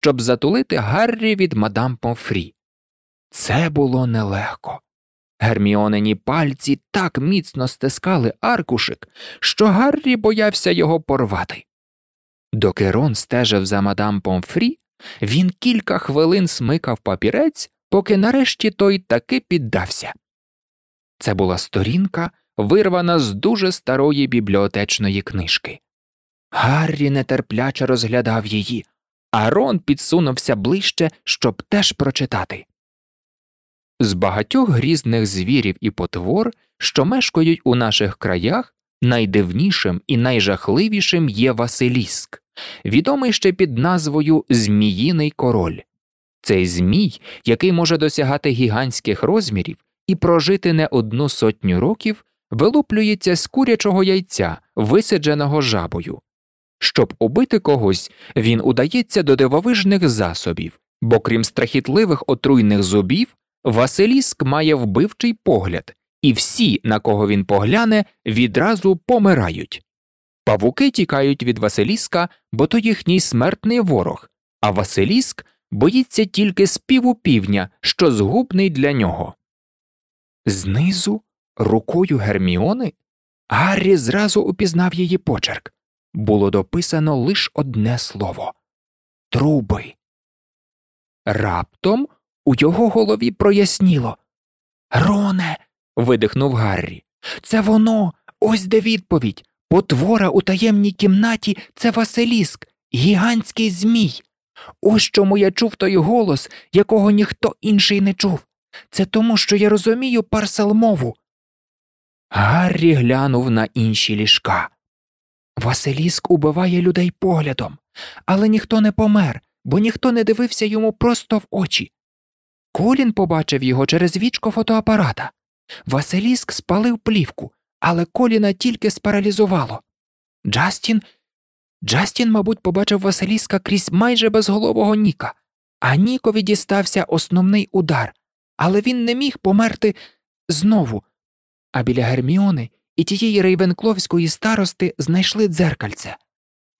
щоб затулити Гаррі від мадам Помфрі. Це було нелегко. Герміонені пальці так міцно стискали аркушик, що Гаррі боявся його порвати. Доки Рон стежив за мадам Помфрі, він кілька хвилин смикав папірець, поки нарешті той таки піддався. Це була сторінка, вирвана з дуже старої бібліотечної книжки. Гаррі нетерпляче розглядав її, а Рон підсунувся ближче, щоб теж прочитати. З багатьох грізних звірів і потвор, що мешкають у наших краях, найдивнішим і найжахливішим є Василіск, відомий ще під назвою Зміїний король. Цей змій, який може досягати гігантських розмірів і прожити не одну сотню років, вилуплюється з курячого яйця, висадженого жабою. Щоб убити когось, він удається до дивовижних засобів, бо крім страхітливих отруйних зубів, Василіск має вбивчий погляд, і всі, на кого він погляне, відразу помирають. Павуки тікають від Василіска, бо то їхній смертний ворог, а Василіск боїться тільки співу півня, що згубний для нього. Знизу, рукою Герміони, Гаррі зразу упізнав її почерк було дописано лише одне слово труби. Раптом у його голові проясніло. Роне. видихнув Гаррі. Це воно. Ось де відповідь. Потвора у таємній кімнаті це Василіск, гігантський Змій. Ось чому я чув той голос, якого ніхто інший не чув. Це тому, що я розумію парселмову. Гаррі глянув на інші ліжка. Василіск убиває людей поглядом, але ніхто не помер, бо ніхто не дивився йому просто в очі. Колін побачив його через вічко фотоапарата. Василіск спалив плівку, але Коліна тільки спаралізувало. Джастін Джастін, мабуть, побачив Василіска крізь майже безголового Ніка, а Нікові дістався основний удар, але він не міг померти знову. А біля Герміони і тієї рейвенкловської старости знайшли дзеркальце.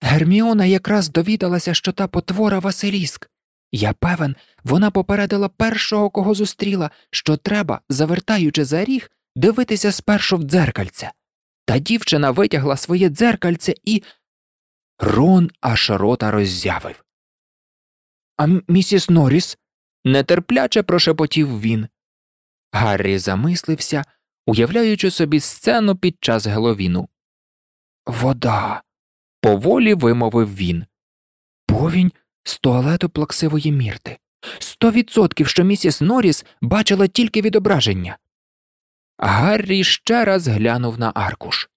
Герміона якраз довідалася, що та потвора Василіск. Я певен, вона попередила першого, кого зустріла, що треба, завертаючи за ріг, дивитися спершу в дзеркальце. Та дівчина витягла своє дзеркальце і. Рон аж рота роззявив. А місіс Норріс?» – нетерпляче прошепотів він. Гаррі замислився, уявляючи собі сцену під час Геловіну. Вода. поволі вимовив він. Повінь з туалету плаксивої мірти. Сто відсотків, що місіс Норріс бачила тільки відображення. Гаррі ще раз глянув на аркуш.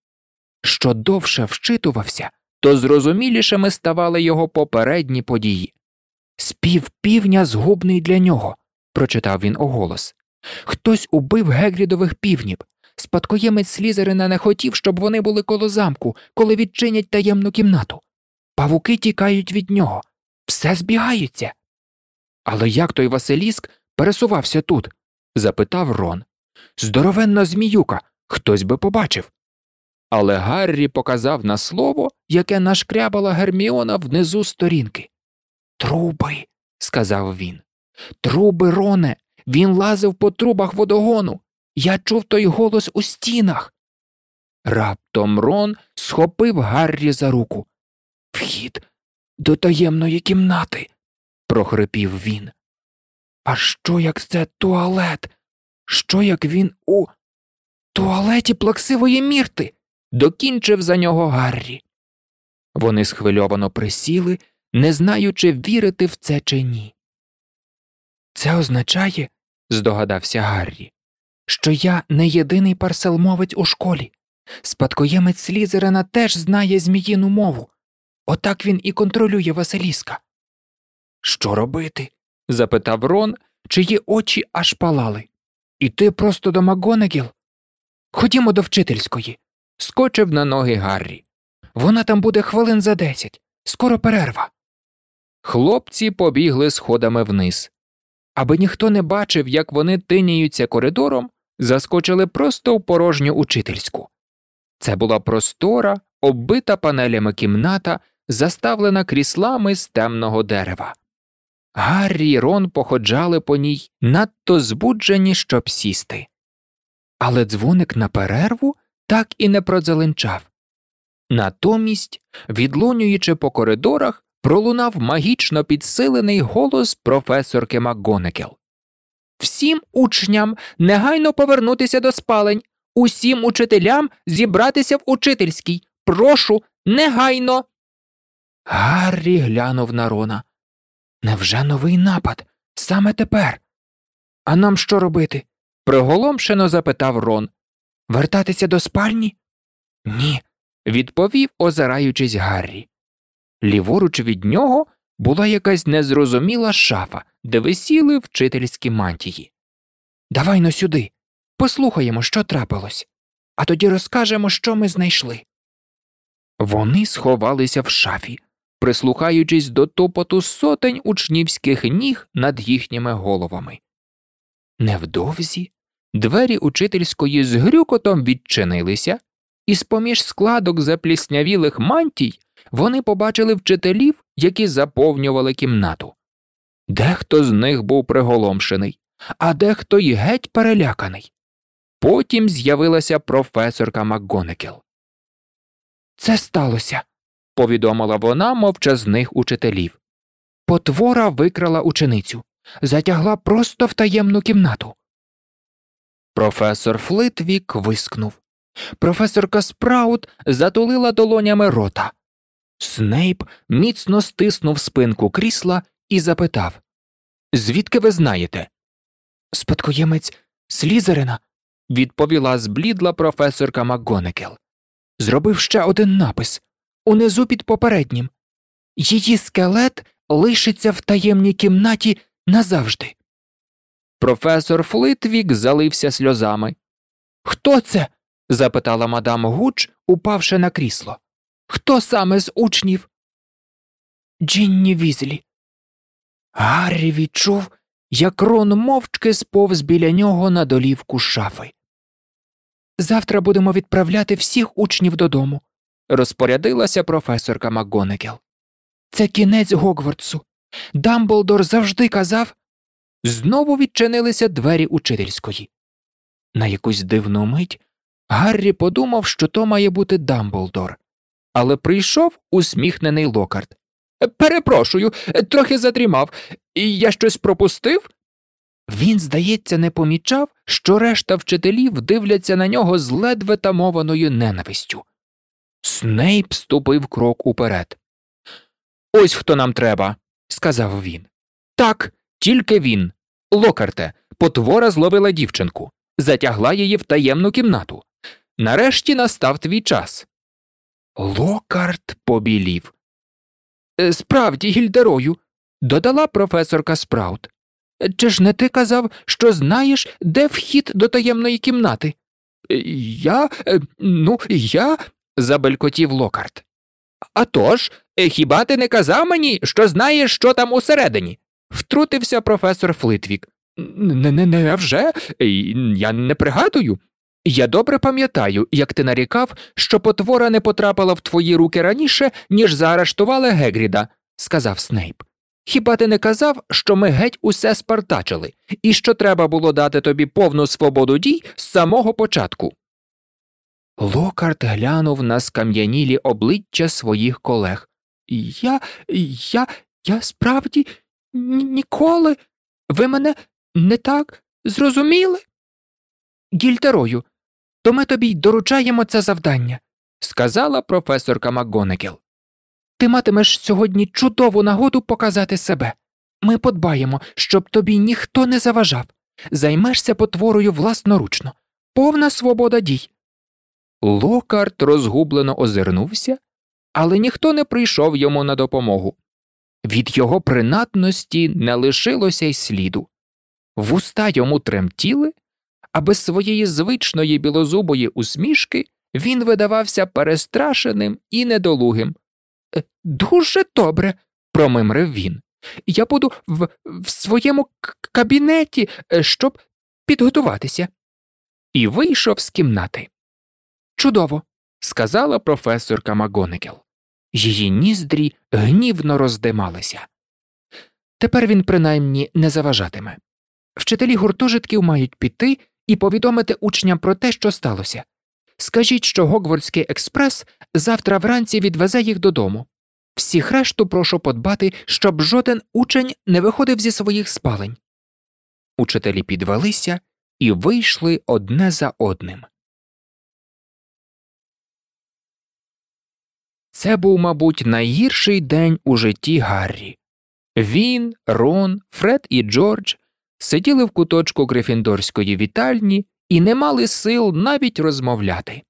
Що довше вчитувався, то зрозумілішими ставали його попередні події. Спів півня згубний для нього, прочитав він оголос. Хтось убив гегрідових півнів. Спадкоємець Слізерина не хотів, щоб вони були коло замку, коли відчинять таємну кімнату. Павуки тікають від нього, все збігаються. Але як той Василіск пересувався тут? запитав Рон. Здоровенна зміюка, хтось би побачив. Але Гаррі показав на слово, яке нашкрябала Герміона внизу сторінки. Труби, сказав він. Труби, Роне, він лазив по трубах водогону. Я чув той голос у стінах. Раптом Рон схопив Гаррі за руку. Вхід до таємної кімнати, прохрипів він. А що як це туалет? Що як він у туалеті плаксивої мірти? докінчив за нього Гаррі. Вони схвильовано присіли, не знаючи, вірити в це чи ні. Це означає, здогадався Гаррі, що я не єдиний парселмовець у школі. Спадкоємець Слізерина теж знає зміїну мову. Отак він і контролює Василіска. Що робити? запитав Рон, чиї очі аж палали. Іти просто до Макгонегіл? Ходімо до вчительської. Скочив на ноги Гаррі. Вона там буде хвилин за десять. Скоро перерва. Хлопці побігли сходами вниз. Аби ніхто не бачив, як вони тиняються коридором, заскочили просто в порожню учительську. Це була простора, оббита панелями кімната, заставлена кріслами з темного дерева. Гаррі й Рон походжали по ній, надто збуджені, щоб сісти. Але дзвоник на перерву так і не продзеленчав. Натомість, відлунюючи по коридорах, пролунав магічно підсилений голос професорки МакГонекел. Всім учням негайно повернутися до спалень, усім учителям зібратися в учительській. Прошу, негайно. Гаррі глянув на Рона. Невже новий напад? Саме тепер? А нам що робити? приголомшено запитав Рон. Вертатися до спальні? Ні, відповів, озираючись Гаррі. Ліворуч від нього була якась незрозуміла шафа, де висіли вчительські мантії. Давай но сюди, послухаємо, що трапилось, а тоді розкажемо, що ми знайшли. Вони сховалися в шафі, прислухаючись до топоту сотень учнівських ніг над їхніми головами. Невдовзі двері учительської з грюкотом відчинилися, і з поміж складок запліснявілих мантій вони побачили вчителів, які заповнювали кімнату. Дехто з них був приголомшений, а дехто й геть переляканий. Потім з'явилася професорка МакГонекел. Це сталося, повідомила вона мовчазних учителів. Потвора викрала ученицю, затягла просто в таємну кімнату. Професор Флитвік вискнув. Професорка Спраут затулила долонями рота. Снейп міцно стиснув спинку крісла і запитав Звідки ви знаєте? Спадкоємець Слізерина, відповіла зблідла професорка МакГонекел. Зробив ще один напис унизу під попереднім. Її скелет лишиться в таємній кімнаті назавжди. Професор Флитвік залився сльозами. Хто це? запитала мадам Гуч, упавши на крісло. Хто саме з учнів? Джинні Візлі. Гаррі відчув, як Рон мовчки сповз біля нього на долівку шафи. Завтра будемо відправляти всіх учнів додому, розпорядилася професорка МакГонекел. Це кінець Гогвартсу. Дамблдор завжди казав. Знову відчинилися двері учительської. На якусь дивну мить Гаррі подумав, що то має бути Дамблдор, але прийшов усміхнений Локарт. Перепрошую, трохи задрімав, і я щось пропустив. Він, здається, не помічав, що решта вчителів дивляться на нього з ледве тамованою ненавистю. Снейп ступив крок уперед. Ось хто нам треба, сказав він. Так, тільки він. Локарте, потвора зловила дівчинку, затягла її в таємну кімнату. Нарешті настав твій час. Локарт побілів. «Е, Справді, гільдерою, додала професорка Спраут. Чи ж не ти казав, що знаєш, де вхід до таємної кімнати? «Е, Я, е, ну, я. забелькотів Локарт. «А тож, хіба ти не казав мені, що знаєш, що там усередині? втрутився професор Флитвік. Не не, не вже? Я не пригадую. Я добре пам'ятаю, як ти нарікав, що потвора не потрапила в твої руки раніше, ніж заарештували Гегріда, сказав Снейп. Хіба ти не казав, що ми геть усе спартачили, і що треба було дати тобі повну свободу дій з самого початку? Локарт глянув на скам'янілі обличчя своїх колег. Я, я, я справді ніколи. Ви мене не так зрозуміли? Гільтерою, то ми тобі й доручаємо це завдання, сказала професорка МакГонекел. Ти матимеш сьогодні чудову нагоду показати себе. Ми подбаємо, щоб тобі ніхто не заважав. Займешся потворою власноручно, повна свобода дій. Локарт розгублено озирнувся, але ніхто не прийшов йому на допомогу. Від його принадності не лишилося й сліду. Вуста йому тремтіли, а без своєї звичної білозубої усмішки він видавався перестрашеним і недолугим. «Е, Дуже добре, промимрив він. Я буду в, в своєму кабінеті, е, щоб підготуватися. І вийшов з кімнати. Чудово, сказала професорка Магонекел. Її ніздрі гнівно роздималися. Тепер він принаймні не заважатиме. Вчителі гуртожитків мають піти і повідомити учням про те, що сталося. Скажіть, що Гогвардський експрес завтра вранці відвезе їх додому. Всіх решту прошу подбати, щоб жоден учень не виходив зі своїх спалень. Учителі підвелися і вийшли одне за одним. Це був, мабуть, найгірший день у житті Гаррі. Він, Рон, Фред і Джордж сиділи в куточку Грифіндорської вітальні і не мали сил навіть розмовляти.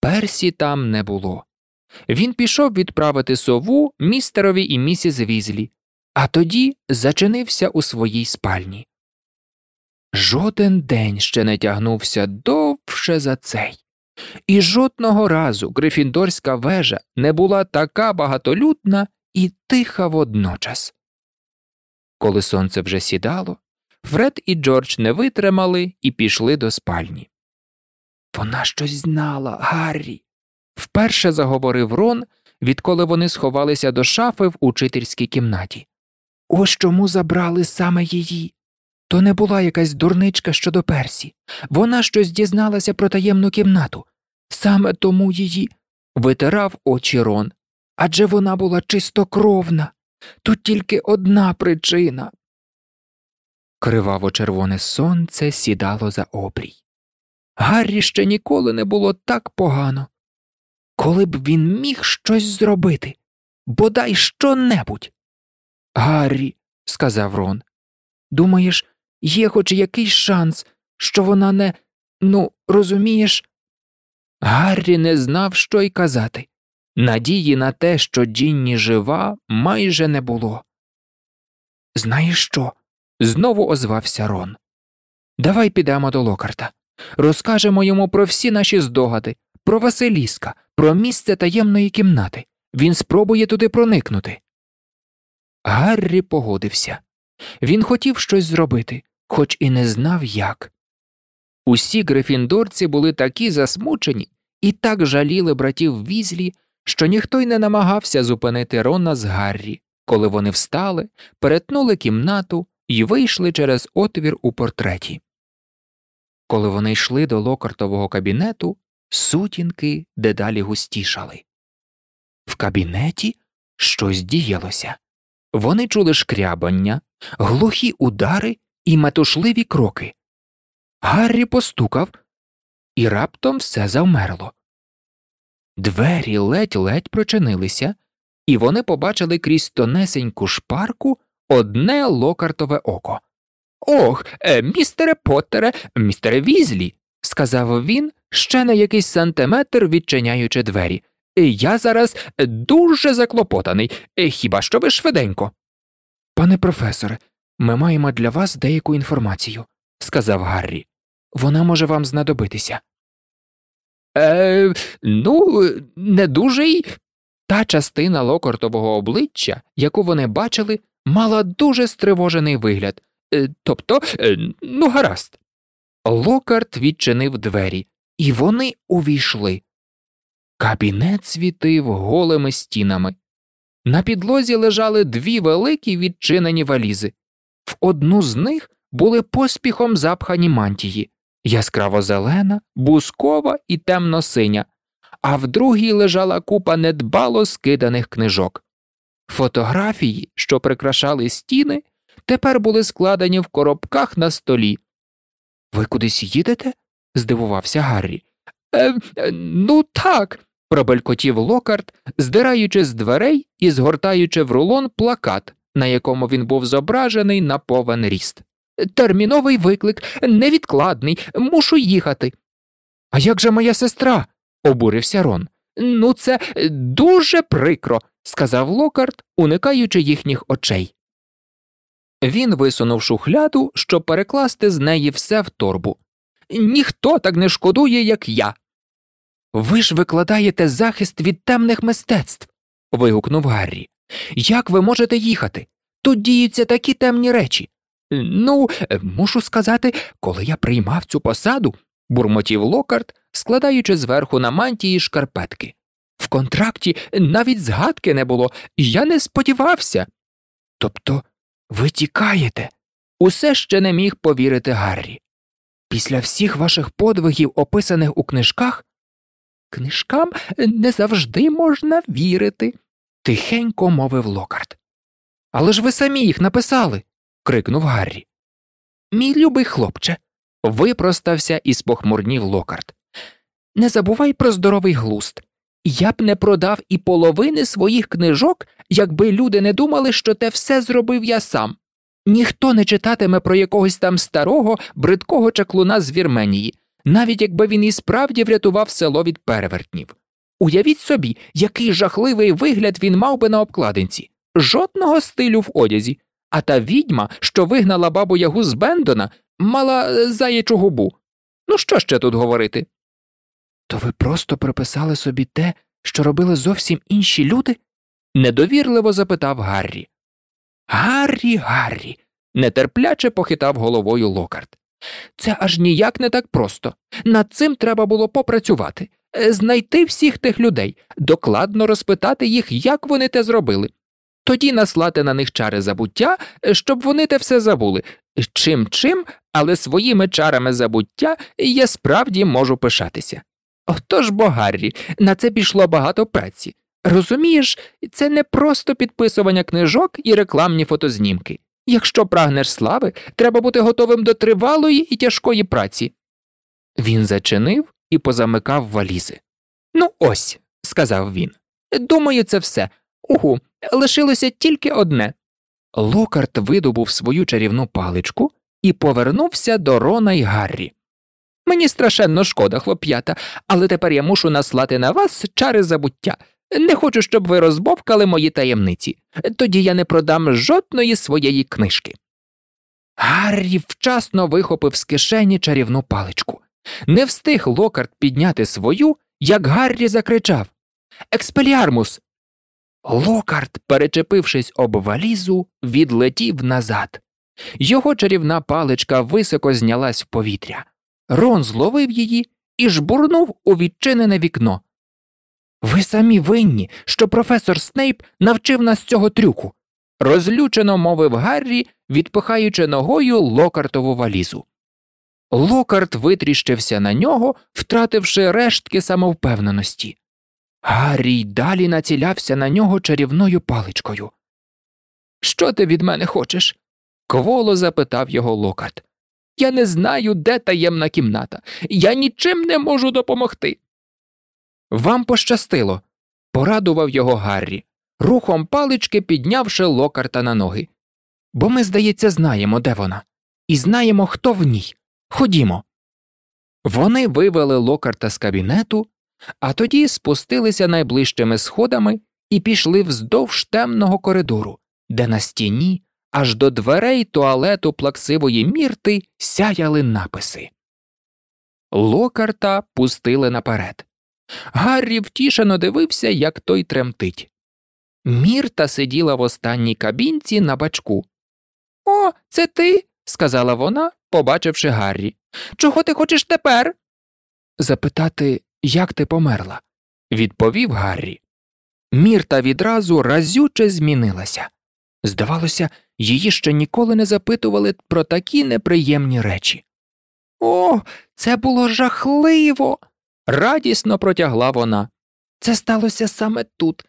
Персі там не було. Він пішов відправити сову містерові і місіс Візлі, а тоді зачинився у своїй спальні. Жоден день ще не тягнувся довше за цей, і жодного разу Грифіндорська вежа не була така багатолюдна і тиха водночас. Коли сонце вже сідало, Фред і Джордж не витримали і пішли до спальні. Вона щось знала, Гаррі. Вперше заговорив Рон, відколи вони сховалися до шафи в учительській кімнаті. Ось чому забрали саме її. То не була якась дурничка щодо Персі. Вона щось дізналася про таємну кімнату. Саме тому її витирав очі Рон. Адже вона була чистокровна. Тут тільки одна причина. Криваво червоне сонце сідало за обрій. Гаррі ще ніколи не було так погано. Коли б він міг щось зробити, бодай що небудь. Гаррі, сказав Рон, думаєш, є хоч якийсь шанс, що вона не. Ну, розумієш? Гаррі не знав, що й казати. Надії на те, що Джінні жива, майже не було. Знаєш що? Знову озвався Рон. Давай підемо до Локарта. Розкажемо йому про всі наші здогади, про Василіска, про місце таємної кімнати. Він спробує туди проникнути. Гаррі погодився. Він хотів щось зробити, хоч і не знав як. Усі грифіндорці були такі засмучені і так жаліли братів візлі, що ніхто й не намагався зупинити Рона з Гаррі, коли вони встали, перетнули кімнату і вийшли через отвір у портреті. Коли вони йшли до локартового кабінету, сутінки дедалі густішали. В кабінеті щось діялося. Вони чули шкрябання, глухі удари і метушливі кроки. Гаррі постукав, і раптом все завмерло. Двері ледь-ледь прочинилися, і вони побачили крізь тонесеньку шпарку одне локартове око. Ох, е, містере Поттере, містере Візлі, сказав він, ще на якийсь сантиметр відчиняючи двері. Я зараз дуже заклопотаний, е, хіба що ви швиденько. Пане професоре, ми маємо для вас деяку інформацію, сказав Гаррі. Вона може вам знадобитися. Е, Ну, не дуже й. Та частина локортового обличчя, яку вони бачили, мала дуже стривожений вигляд. Е, тобто, е, ну, гаразд. Локарт відчинив двері, і вони увійшли. Кабінет світив голими стінами. На підлозі лежали дві великі відчинені валізи. В одну з них були поспіхом запхані мантії яскраво зелена, бускова і темно синя, а в другій лежала купа недбало скиданих книжок. Фотографії, що прикрашали стіни, тепер були складені в коробках на столі. Ви кудись їдете? здивувався Гаррі. «Е, е, Ну, так. пробелькотів локарт, здираючи з дверей і згортаючи в рулон плакат, на якому він був зображений на повен ріст. Терміновий виклик, невідкладний, мушу їхати. А як же моя сестра? обурився Рон. Ну, це дуже прикро, сказав Локарт, уникаючи їхніх очей. Він висунув шухляду, щоб перекласти з неї все в торбу. Ніхто так не шкодує, як я. Ви ж викладаєте захист від темних мистецтв. вигукнув Гаррі. Як ви можете їхати? Тут діються такі темні речі. Ну, мушу сказати, коли я приймав цю посаду, бурмотів Локарт, складаючи зверху на мантії шкарпетки. В контракті навіть згадки не було, я не сподівався. Тобто Ви тікаєте? Усе ще не міг повірити Гаррі. Після всіх ваших подвигів, описаних у книжках, книжкам не завжди можна вірити, тихенько мовив Локарт. Але ж ви самі їх написали. крикнув Гаррі. Мій любий хлопче, випростався і спохмурнів Локарт. Не забувай про здоровий глуст. Я б не продав і половини своїх книжок, якби люди не думали, що те все зробив я сам. Ніхто не читатиме про якогось там старого, бридкого чаклуна з Вірменії, навіть якби він і справді врятував село від перевертнів. Уявіть собі, який жахливий вигляд він мав би на обкладинці, жодного стилю в одязі, а та відьма, що вигнала бабу ягу з Бендона, мала е, заячу губу. Ну що ще тут говорити? То ви просто приписали собі те, що робили зовсім інші люди? недовірливо запитав Гаррі. Гаррі, Гаррі, нетерпляче похитав головою Локарт. Це аж ніяк не так просто. Над цим треба було попрацювати, е, знайти всіх тих людей, докладно розпитати їх, як вони те зробили, тоді наслати на них чари забуття, е, щоб вони те все забули. Чим чим, але своїми чарами забуття я справді можу пишатися. Отож бо, Гаррі, на це пішло багато праці. Розумієш, це не просто підписування книжок і рекламні фотознімки. Якщо прагнеш слави, треба бути готовим до тривалої і тяжкої праці. Він зачинив і позамикав валізи. Ну, ось, сказав він. Думаю, це все. Угу, лишилося тільки одне. Локарт видобув свою чарівну паличку і повернувся до Рона й Гаррі. Мені страшенно шкода, хлоп'ята, але тепер я мушу наслати на вас чари забуття. Не хочу, щоб ви розбовкали мої таємниці, тоді я не продам жодної своєї книжки. Гаррі вчасно вихопив з кишені чарівну паличку. Не встиг Локарт підняти свою, як Гаррі закричав Експеліармус. Локарт, перечепившись об валізу, відлетів назад. Його чарівна паличка високо знялась в повітря. Рон зловив її і жбурнув у відчинене вікно. Ви самі винні, що професор Снейп навчив нас цього трюку, розлючено мовив Гаррі, відпихаючи ногою локартову валізу. Локарт витріщився на нього, втративши рештки самовпевненості. Гаррі й далі націлявся на нього чарівною паличкою. Що ти від мене хочеш? кволо запитав його Локарт. Я не знаю, де таємна кімната. Я нічим не можу допомогти. Вам пощастило, порадував його Гаррі, рухом палички піднявши локарта на ноги. Бо ми, здається, знаємо, де вона, і знаємо, хто в ній. Ходімо. Вони вивели локарта з кабінету, а тоді спустилися найближчими сходами і пішли вздовж темного коридору, де на стіні аж до дверей туалету плаксивої мірти сяяли написи. Локарта пустили наперед. Гаррі втішено дивився, як той тремтить. Мірта сиділа в останній кабінці на бачку. О, це ти, сказала вона, побачивши Гаррі. Чого ти хочеш тепер? Запитати, як ти померла, відповів Гаррі. Мірта відразу разюче змінилася. Здавалося, її ще ніколи не запитували про такі неприємні речі. О, це було жахливо. радісно протягла вона. Це сталося саме тут.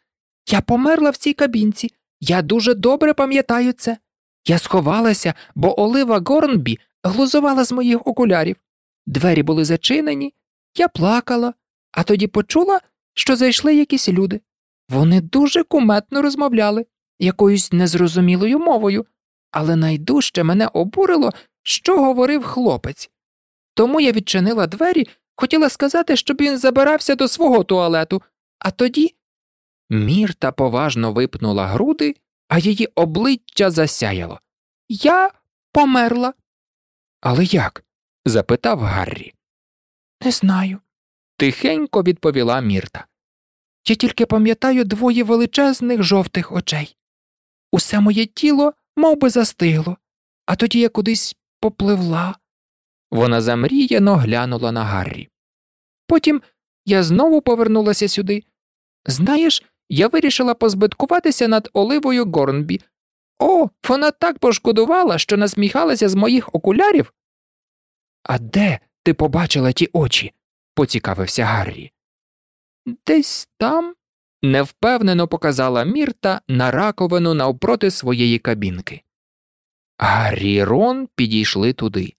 Я померла в цій кабінці. Я дуже добре пам'ятаю це. Я сховалася, бо Олива Горнбі глузувала з моїх окулярів. Двері були зачинені, я плакала, а тоді почула, що зайшли якісь люди. Вони дуже куметно розмовляли якоюсь незрозумілою мовою, але найдужче мене обурило, що говорив хлопець. Тому я відчинила двері, хотіла сказати, щоб він забирався до свого туалету, а тоді. Мірта поважно випнула груди, а її обличчя засяяло. Я померла. Але як? запитав Гаррі. Не знаю, тихенько відповіла Мірта. Я тільки пам'ятаю двоє величезних жовтих очей. Усе моє тіло мов би, застигло, а тоді я кудись попливла. Вона замріяно глянула на Гаррі. Потім я знову повернулася сюди. Знаєш, я вирішила позбиткуватися над Оливою Горнбі. О, вона так пошкодувала, що насміхалася з моїх окулярів. А де ти побачила ті очі? поцікавився Гаррі. Десь там, невпевнено показала Мірта на раковину навпроти своєї кабінки. Гаррі Рон підійшли туди.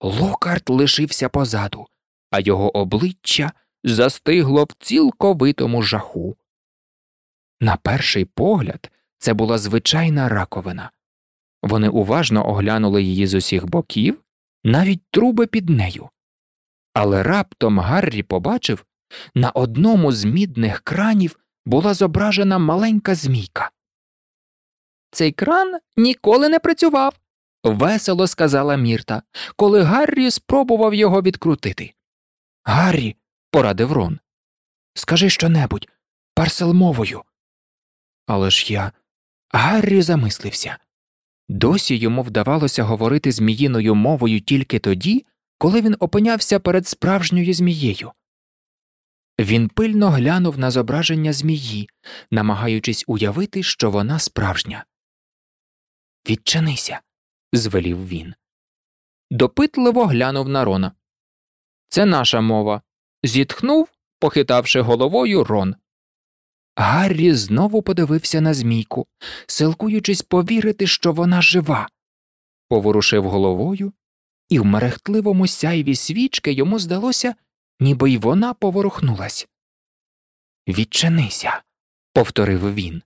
Локарт лишився позаду, а його обличчя застигло в цілковитому жаху. На перший погляд, це була звичайна раковина. Вони уважно оглянули її з усіх боків, навіть труби під нею. Але раптом Гаррі побачив на одному з мідних кранів була зображена маленька змійка. Цей кран ніколи не працював, весело сказала Мірта, коли Гаррі спробував його відкрутити. Гаррі, порадив Рон, скажи щонебудь парселмовою. Але ж я. Гаррі замислився. Досі йому вдавалося говорити зміїною мовою тільки тоді, коли він опинявся перед справжньою змією. Він пильно глянув на зображення змії, намагаючись уявити, що вона справжня. Відчинися, звелів він. Допитливо глянув на Рона. Це наша мова. Зітхнув, похитавши головою Рон. Гаррі знову подивився на змійку, силкуючись повірити, що вона жива, поворушив головою, і в мерехтливому сяйві свічки йому здалося, ніби й вона поворухнулась. Відчинися, повторив він.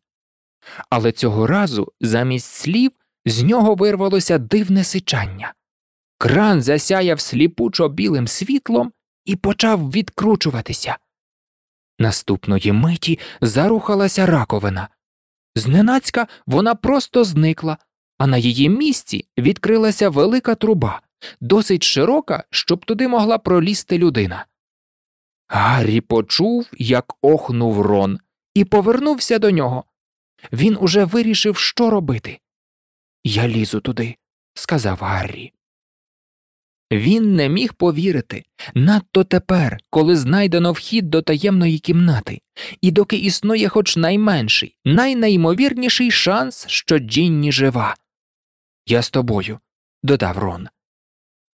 Але цього разу замість слів з нього вирвалося дивне сичання. Кран засяяв сліпучо білим світлом і почав відкручуватися. Наступної миті зарухалася раковина. Зненацька вона просто зникла, а на її місці відкрилася велика труба, досить широка, щоб туди могла пролізти людина. Гаррі почув, як охнув Рон, і повернувся до нього. Він уже вирішив, що робити. Я лізу туди, сказав Гаррі. Він не міг повірити надто тепер, коли знайдено вхід до таємної кімнати, і доки існує хоч найменший, найнеймовірніший шанс, що Джінні жива. Я з тобою, додав Рон.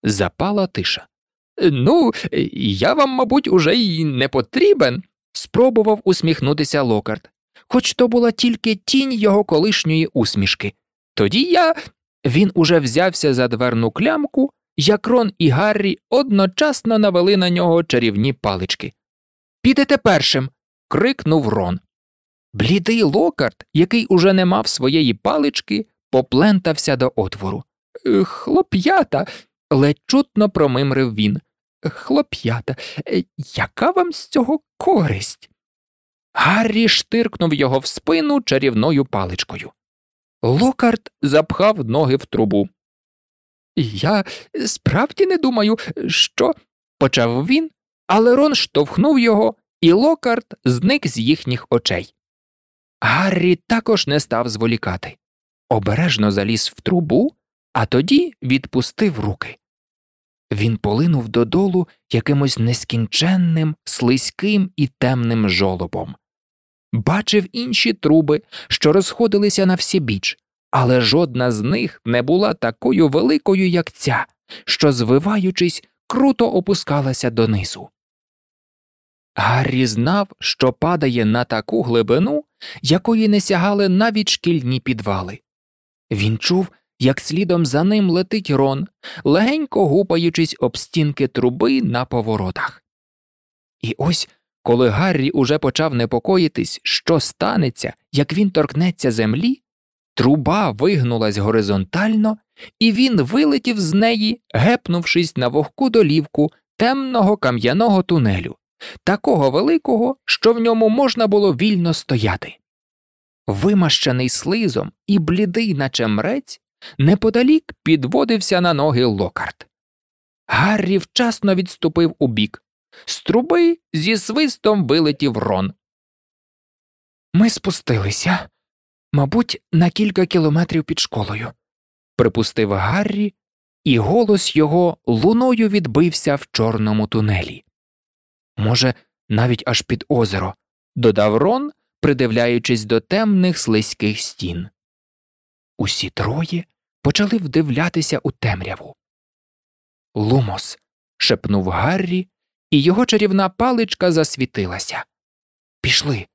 Запала тиша. Ну, я вам, мабуть, уже й не потрібен, спробував усміхнутися Локарт, хоч то була тільки тінь його колишньої усмішки. Тоді я. Він уже взявся за дверну клямку як Рон і Гаррі одночасно навели на нього чарівні палички. Підете першим. крикнув Рон. Блідий локарт, який уже не мав своєї палички, поплентався до отвору. «Е, хлоп'ята. Ледь чутно промимрив він. Хлоп'ята, е, яка вам з цього користь? Гаррі штиркнув його в спину чарівною паличкою. Локарт запхав ноги в трубу. Я справді не думаю, що. почав він, але Рон штовхнув його, і Локарт зник з їхніх очей. Гаррі також не став зволікати. Обережно заліз в трубу, а тоді відпустив руки. Він полинув додолу якимось нескінченним, слизьким і темним жолобом. Бачив інші труби, що розходилися на всі біч, але жодна з них не була такою великою, як ця, що, звиваючись, круто опускалася донизу. Гаррі знав, що падає на таку глибину, якої не сягали навіть шкільні підвали. Він чув, як слідом за ним летить рон, легенько гупаючись об стінки труби на поворотах. І ось, коли Гаррі уже почав непокоїтись, що станеться, як він торкнеться землі, Труба вигнулась горизонтально, і він вилетів з неї, гепнувшись на вогку долівку темного кам'яного тунелю, такого великого, що в ньому можна було вільно стояти. Вимащений слизом і блідий, наче мрець, неподалік підводився на ноги локарт. Гаррі вчасно відступив у бік. З труби зі свистом вилетів рон. Ми спустилися, мабуть, на кілька кілометрів під школою, припустив Гаррі, і голос його луною відбився в чорному тунелі. Може, навіть аж під озеро, додав Рон, придивляючись до темних слизьких стін. Усі троє почали вдивлятися у темряву. Лумос. шепнув Гаррі, і його чарівна паличка засвітилася. Пішли.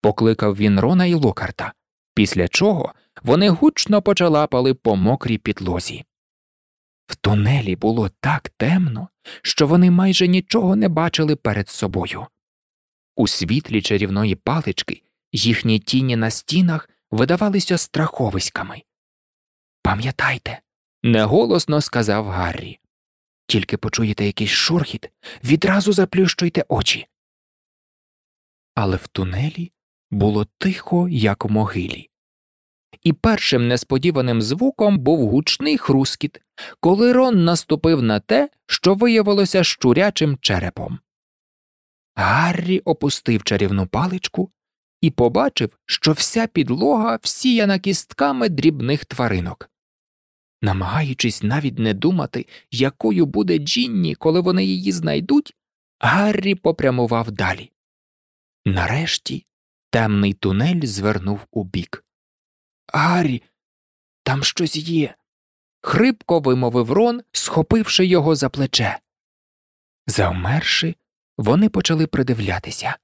покликав він Рона і Локарта, після чого вони гучно почалапали по мокрій підлозі. В тунелі було так темно, що вони майже нічого не бачили перед собою. У світлі чарівної палички їхні тіні на стінах видавалися страховиськами. Пам'ятайте, неголосно сказав Гаррі. Тільки почуєте якийсь шурхіт, відразу заплющуйте очі. Але в тунелі було тихо, як у могилі. І першим несподіваним звуком був гучний хрускіт, коли Рон наступив на те, що виявилося щурячим черепом. Гаррі опустив чарівну паличку і побачив, що вся підлога всіяна кістками дрібних тваринок. Намагаючись навіть не думати, якою буде Джінні, коли вони її знайдуть, Гаррі попрямував далі. Нарешті темний тунель звернув убік. Гаррі, там щось є. хрипко вимовив Рон, схопивши його за плече. Завмерши, вони почали придивлятися.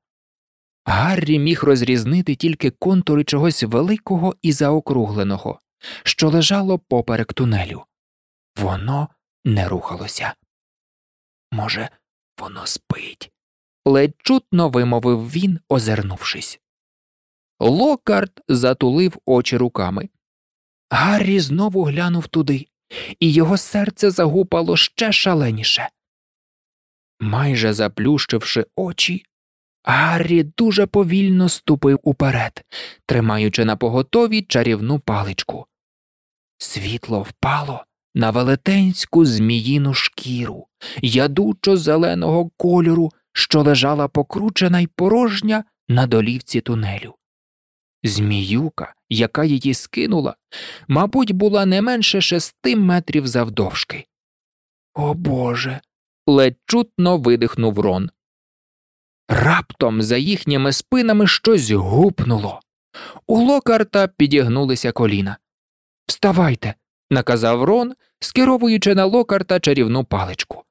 Гаррі міг розрізнити тільки контури чогось великого і заокругленого, що лежало поперек тунелю. Воно не рухалося. Може, воно спить, ледь чутно вимовив він, озирнувшись. Локарт затулив очі руками. Гаррі знову глянув туди, і його серце загупало ще шаленіше. Майже заплющивши очі, Гаррі дуже повільно ступив уперед, тримаючи на поготові чарівну паличку. Світло впало на велетенську зміїну шкіру, ядучо зеленого кольору, що лежала покручена й порожня на долівці тунелю. Зміюка, яка її скинула, мабуть, була не менше шести метрів завдовжки. О Боже. ледь чутно видихнув Рон. Раптом за їхніми спинами щось гупнуло. У локарта підігнулися коліна. Вставайте, наказав Рон, скеровуючи на локарта чарівну паличку.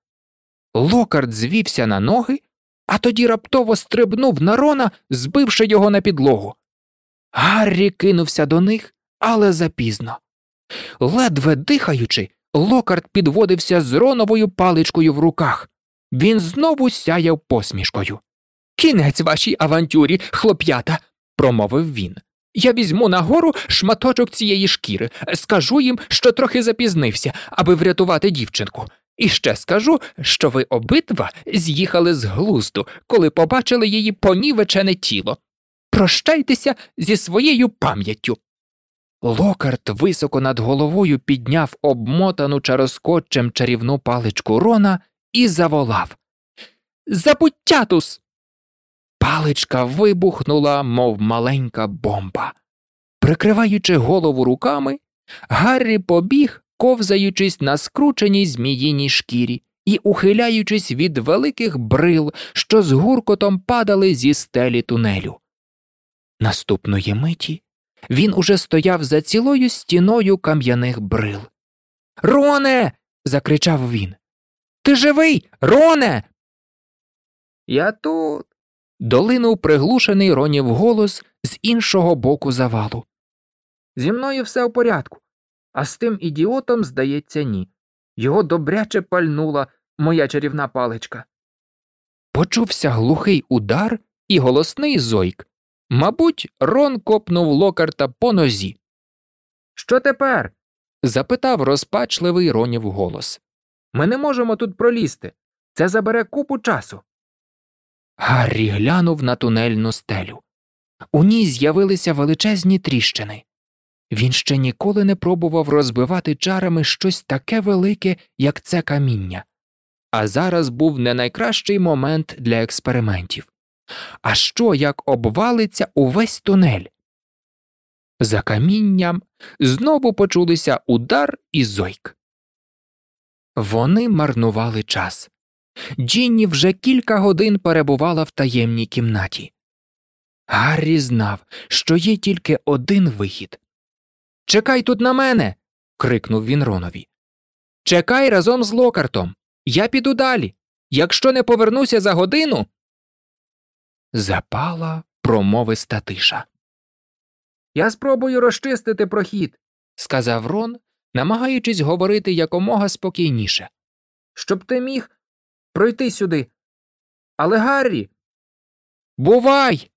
Локарт звівся на ноги, а тоді раптово стрибнув на Рона, збивши його на підлогу. Гаррі кинувся до них, але запізно. Ледве дихаючи, локарт підводився з роновою паличкою в руках. Він знову сяяв посмішкою. Кінець вашій авантюрі, хлоп'ята, промовив він. Я візьму нагору шматочок цієї шкіри, скажу їм, що трохи запізнився, аби врятувати дівчинку. І ще скажу, що ви обидва з'їхали з глузду, коли побачили її понівечене тіло. Прощайтеся зі своєю пам'яттю. Локарт високо над головою підняв обмотану чароскотчем чарівну паличку Рона і заволав Забуттятус. Паличка вибухнула, мов маленька бомба. Прикриваючи голову руками, Гаррі побіг, ковзаючись на скрученій зміїній шкірі і ухиляючись від великих брил, що з гуркотом падали зі стелі тунелю. Наступної миті він уже стояв за цілою стіною кам'яних брил. Роне. закричав він. Ти живий, Роне. Я тут. Долинув приглушений ронів голос з іншого боку завалу. Зі мною все в порядку, а з тим ідіотом, здається, ні. Його добряче пальнула моя чарівна паличка. Почувся глухий удар і голосний зойк. Мабуть, Рон копнув локарта по нозі. Що тепер? запитав розпачливий Ронів голос. Ми не можемо тут пролізти. Це забере купу часу. Гаррі глянув на тунельну стелю. У ній з'явилися величезні тріщини. Він ще ніколи не пробував розбивати чарами щось таке велике, як це каміння, а зараз був не найкращий момент для експериментів. А що як обвалиться увесь тунель? За камінням знову почулися удар і зойк. Вони марнували час. Джінні вже кілька годин перебувала в таємній кімнаті. Гаррі знав, що є тільки один вихід Чекай тут на мене. крикнув він Ронові. Чекай разом з локартом. Я піду далі. Якщо не повернуся за годину. Запала промовиста тиша. Я спробую розчистити прохід, сказав Рон, намагаючись говорити якомога спокійніше. Щоб ти міг пройти сюди. Але Гаррі. Бувай.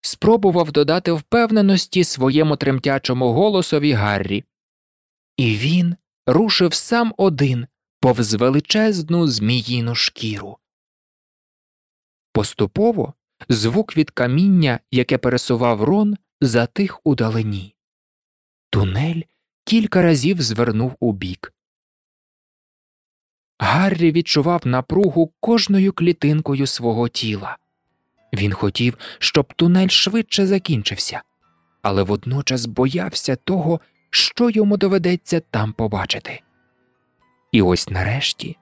спробував додати впевненості своєму тремтячому голосові Гаррі. І він рушив сам один повз величезну зміїну шкіру. Поступово звук від каміння, яке пересував Рон, затих удалині. Тунель кілька разів звернув убік. Гаррі відчував напругу кожною клітинкою свого тіла. Він хотів, щоб тунель швидше закінчився, але водночас боявся того, що йому доведеться там побачити. І ось нарешті,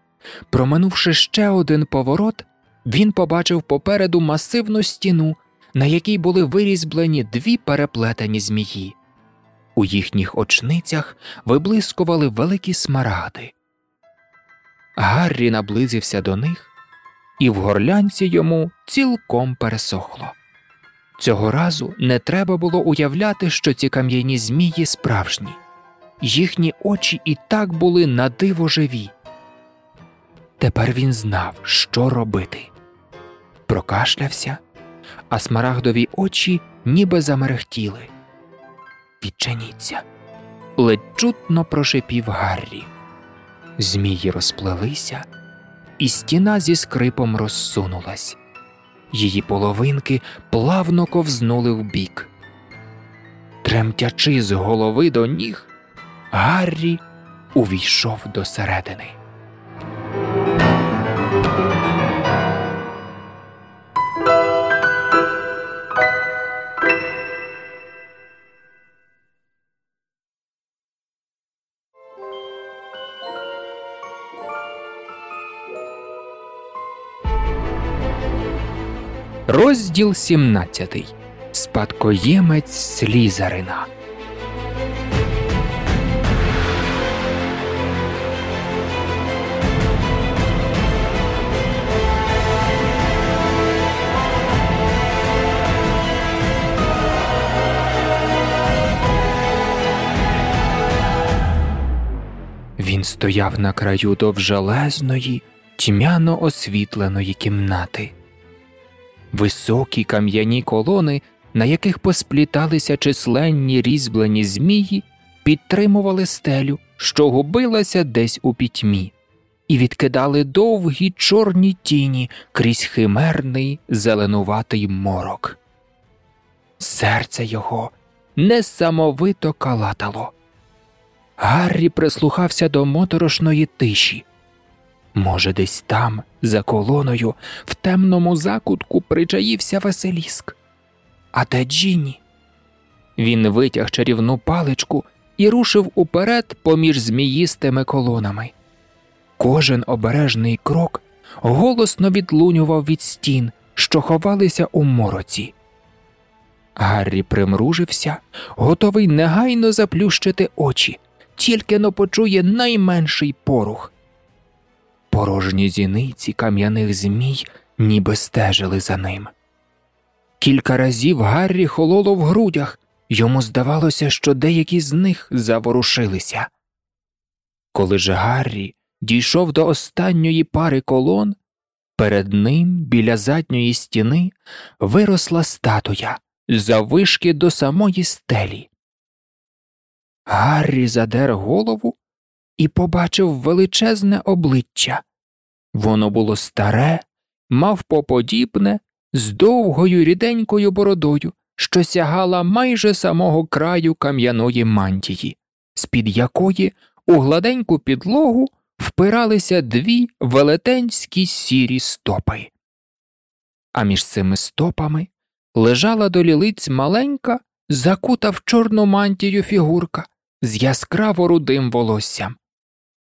проминувши ще один поворот, він побачив попереду масивну стіну, на якій були вирізблені дві переплетені змії. У їхніх очницях виблискували великі смарагди. Гаррі наблизився до них, і в горлянці йому цілком пересохло. Цього разу не треба було уявляти, що ці кам'яні змії справжні, їхні очі і так були на диво живі. Тепер він знав, що робити. Прокашлявся, а смарагдові очі ніби замерехтіли. Відчиніться, ледь чутно прошипів Гаррі. Змії розплелися, і стіна зі скрипом розсунулась. Її половинки плавно ковзнули вбік. Тремтячи з голови до ніг, Гаррі увійшов до середини. Розділ 17. Спадкоємець Слізарина. Він стояв на краю довжелезної, тьмяно освітленої кімнати. Високі кам'яні колони, на яких поспліталися численні різьблені змії, підтримували стелю, що губилася десь у пітьмі, і відкидали довгі чорні тіні крізь химерний зеленуватий морок. Серце його несамовито калатало. Гаррі прислухався до моторошної тиші. Може, десь там, за колоною, в темному закутку причаївся Василіск. А де Джіні? Він витяг чарівну паличку і рушив уперед поміж зміїстими колонами. Кожен обережний крок голосно відлунював від стін, що ховалися у мороці. Гаррі примружився, готовий негайно заплющити очі, тільки но почує найменший порух. Порожні зіниці кам'яних змій ніби стежили за ним. Кілька разів Гаррі хололо в грудях, йому здавалося, що деякі з них заворушилися. Коли ж Гаррі дійшов до останньої пари колон, перед ним біля задньої стіни виросла статуя завишки до самої стелі. Гаррі задер голову і побачив величезне обличчя. Воно було старе, мавпоподібне, з довгою ріденькою бородою, що сягала майже самого краю кам'яної мантії, з під якої у гладеньку підлогу впиралися дві велетенські сірі стопи. А між цими стопами лежала до лілиць маленька, закута в чорну мантію фігурка з яскраво рудим волоссям.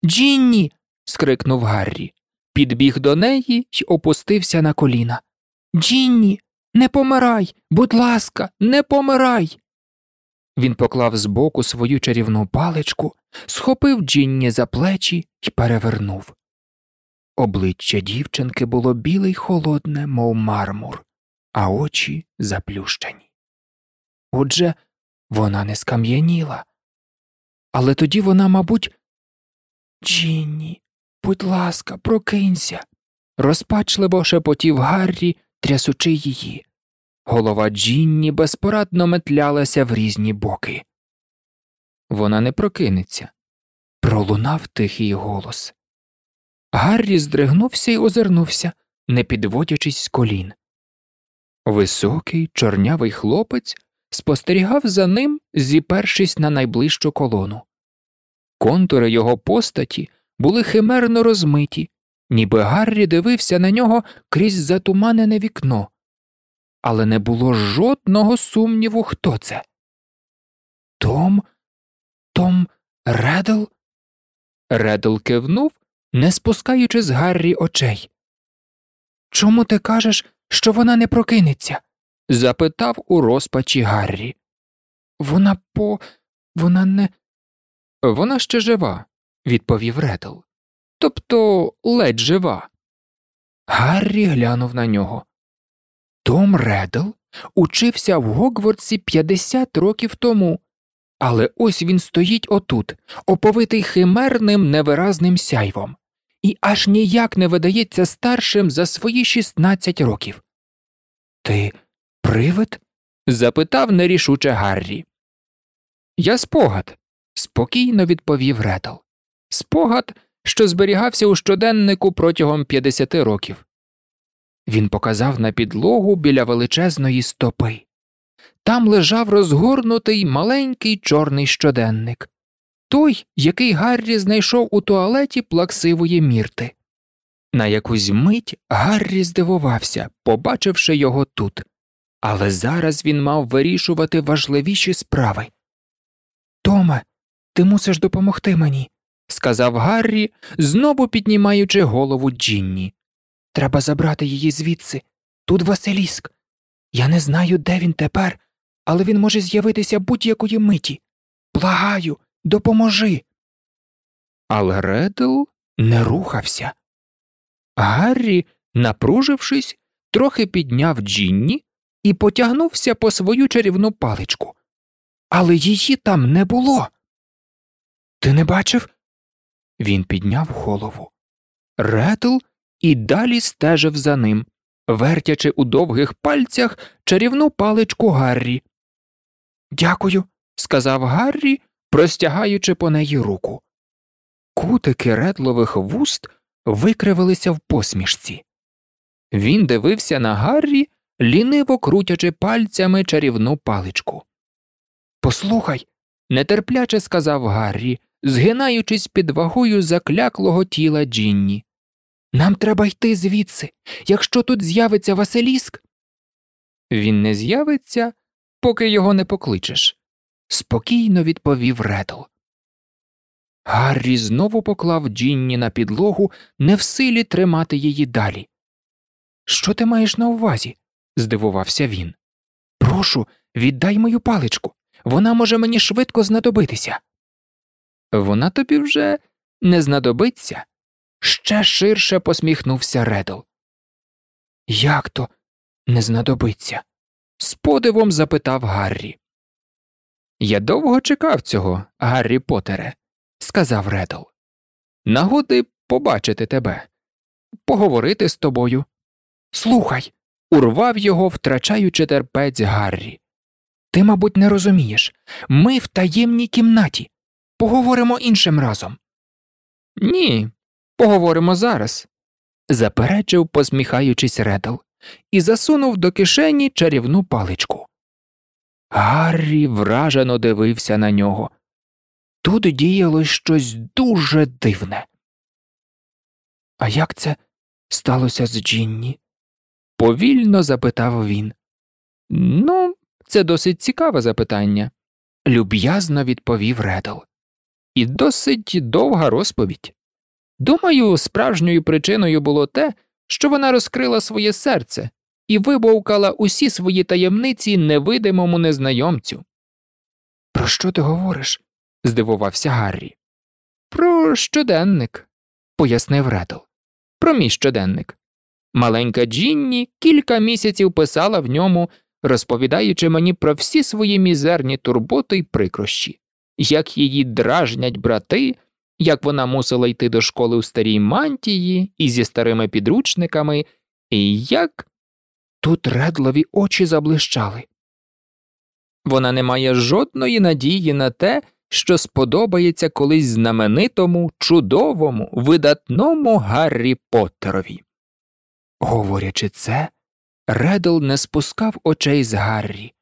Джінні. скрикнув Гаррі підбіг до неї й опустився на коліна. Джінні, не помирай, будь ласка, не помирай. Він поклав збоку свою чарівну паличку, схопив Джінні за плечі і перевернув. Обличчя дівчинки було біле й холодне, мов мармур, а очі заплющені. Отже, вона не скам'яніла. Але тоді вона, мабуть, Джінні, будь ласка, прокинься, розпачливо шепотів Гаррі, трясучи її. Голова Джінні безпорадно метлялася в різні боки. Вона не прокинеться. Пролунав тихий голос. Гаррі здригнувся і озирнувся, не підводячись з колін. Високий, чорнявий хлопець спостерігав за ним, зіпершись на найближчу колону. Контури його постаті були химерно розмиті, ніби Гаррі дивився на нього крізь затуманене вікно, але не було жодного сумніву, хто це. Том, Том Редл? Редл кивнув, не спускаючи з Гаррі очей. Чому ти кажеш, що вона не прокинеться? запитав у розпачі Гаррі. Вона по. вона не. Вона ще жива, відповів Редл. Тобто ледь жива. Гаррі глянув на нього. Том Редл учився в Гогвардсі 50 років тому, але ось він стоїть отут, оповитий химерним невиразним сяйвом, і аж ніяк не видається старшим за свої 16 років. Ти привид? запитав нерішуче Гаррі. Я спогад, спокійно відповів Редл. Спогад, що зберігався у щоденнику протягом 50 років. Він показав на підлогу біля величезної стопи. Там лежав розгорнутий маленький чорний щоденник, той, який Гаррі знайшов у туалеті плаксивої мірти. На якусь мить Гаррі здивувався, побачивши його тут, але зараз він мав вирішувати важливіші справи. Томе, ти мусиш допомогти мені, сказав Гаррі, знову піднімаючи голову Джінні. Треба забрати її звідси. Тут Василіск. Я не знаю, де він тепер, але він може з'явитися будь-якої миті. Благаю, допоможи. Але Редл не рухався. Гаррі, напружившись, трохи підняв Джінні і потягнувся по свою чарівну паличку. Але її там не було. Ти не бачив? Він підняв голову. Редл і далі стежив за ним, вертячи у довгих пальцях чарівну паличку Гаррі. Дякую, сказав Гаррі, простягаючи по неї руку. Кутики редлових вуст викривилися в посмішці. Він дивився на Гаррі, ліниво крутячи пальцями чарівну паличку. Послухай, нетерпляче сказав Гаррі, згинаючись під вагою закляклого тіла Джінні. Нам треба йти звідси. Якщо тут з'явиться Василіск. Він не з'явиться, поки його не покличеш, спокійно відповів Редл. Гаррі знову поклав Джінні на підлогу, не в силі тримати її далі. Що ти маєш на увазі? здивувався він. Прошу, віддай мою паличку. Вона може мені швидко знадобитися. Вона тобі вже не знадобиться. Ще ширше посміхнувся Редл. Як то не знадобиться? з подивом запитав Гаррі. Я довго чекав цього, Гаррі Потере, сказав Редл. Нагоди побачити тебе, поговорити з тобою. Слухай, урвав його, втрачаючи терпець Гаррі. Ти, мабуть, не розумієш. Ми в таємній кімнаті. Поговоримо іншим разом. Ні, поговоримо зараз, заперечив, посміхаючись Редл, і засунув до кишені чарівну паличку. Гаррі вражено дивився на нього. Тут діяло щось дуже дивне. А як це сталося з Джінні? повільно запитав він. Ну, це досить цікаве запитання, люб'язно відповів Редл. І досить довга розповідь. Думаю, справжньою причиною було те, що вона розкрила своє серце і вибовкала усі свої таємниці невидимому незнайомцю. Про що ти говориш? здивувався Гаррі. Про щоденник, пояснив Редл. Про мій щоденник. Маленька Джінні кілька місяців писала в ньому, розповідаючи мені про всі свої мізерні турботи й прикрощі, як її дражнять брати, як вона мусила йти до школи у старій мантії і зі старими підручниками, і як. Тут редлові очі заблищали. Вона не має жодної надії на те, що сподобається колись знаменитому, чудовому, видатному Гаррі Поттерові. Говорячи це, Редл не спускав очей з Гаррі.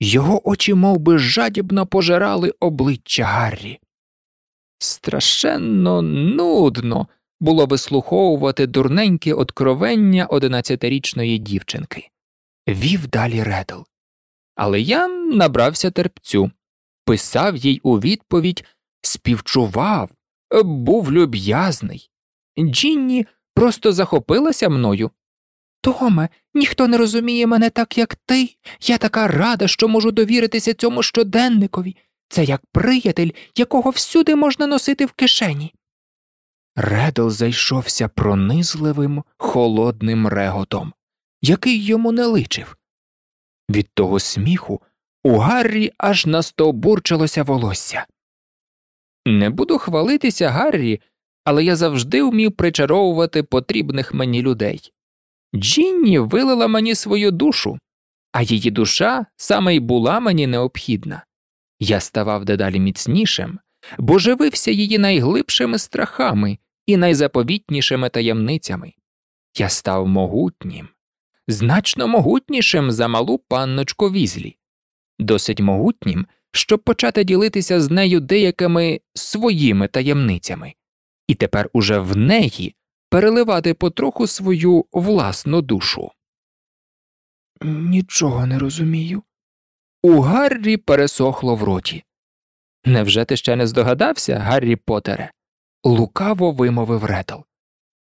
Його очі мов би, жадібно пожирали обличчя Гаррі. Страшенно нудно було вислуховувати дурненьке откровення одинадцятирічної дівчинки. Вів далі Редл. Але я набрався терпцю, писав їй у відповідь, співчував, був люб'язний. Джінні просто захопилася мною. Томе, ніхто не розуміє мене так, як ти. Я така рада, що можу довіритися цьому щоденникові. Це як приятель, якого всюди можна носити в кишені. Редл зайшовся пронизливим, холодним реготом, який йому не личив. Від того сміху у Гаррі аж настовбурчилося волосся. Не буду хвалитися Гаррі, але я завжди вмів причаровувати потрібних мені людей. Джінні вилила мені свою душу, а її душа саме й була мені необхідна. Я ставав дедалі міцнішим, бо живився її найглибшими страхами і найзаповітнішими таємницями. Я став могутнім, значно могутнішим за малу панночку візлі, досить могутнім, щоб почати ділитися з нею деякими своїми таємницями, і тепер уже в неї переливати потроху свою власну душу. Нічого не розумію. У Гаррі пересохло в роті. Невже ти ще не здогадався, Гаррі Потере? лукаво вимовив Редл.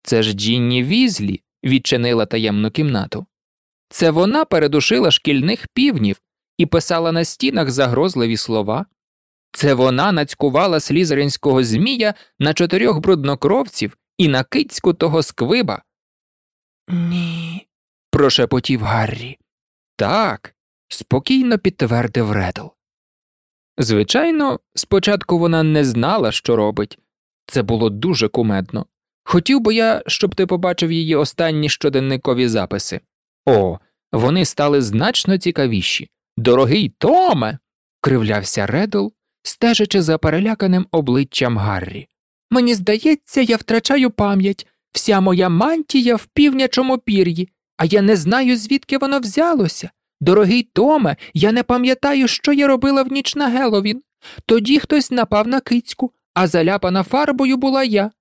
Це ж Джінні Візлі відчинила таємну кімнату. Це вона передушила шкільних півнів і писала на стінах загрозливі слова. Це вона нацькувала слізеринського змія на чотирьох бруднокровців і на кицьку того сквиба. Ні. прошепотів Гаррі. Так, спокійно підтвердив Редл. Звичайно, спочатку вона не знала, що робить. Це було дуже кумедно. Хотів би я, щоб ти побачив її останні щоденникові записи. О, вони стали значно цікавіші. Дорогий Томе. кривлявся Редл, стежачи за переляканим обличчям Гаррі. Мені здається, я втрачаю пам'ять, вся моя мантія в півнячому пір'ї, а я не знаю, звідки воно взялося. Дорогий Томе, я не пам'ятаю, що я робила в ніч на Геловін. Тоді хтось напав на кицьку, а заляпана фарбою була я.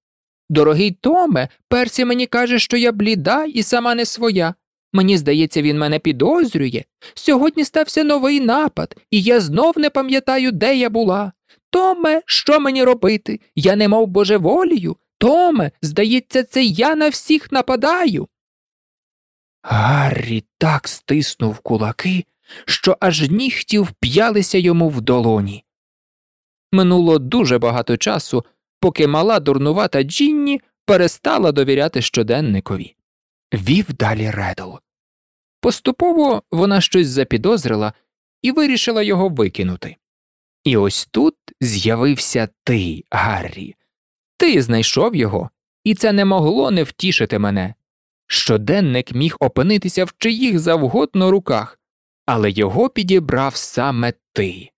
Дорогий Томе, Персі мені каже, що я бліда і сама не своя. Мені здається, він мене підозрює. Сьогодні стався новий напад, і я знов не пам'ятаю, де я була. Томе, що мені робити? Я не мов божеволію. Томе, здається, це я на всіх нападаю. Гаррі так стиснув кулаки, що аж нігті вп'ялися йому в долоні. Минуло дуже багато часу, поки мала дурнувата Джінні перестала довіряти щоденникові. Вів далі Редл. Поступово вона щось запідозрила і вирішила його викинути. І ось тут з'явився ти, Гаррі. Ти знайшов його, і це не могло не втішити мене. Щоденник міг опинитися в чиїх завгодно руках, але його підібрав саме ти,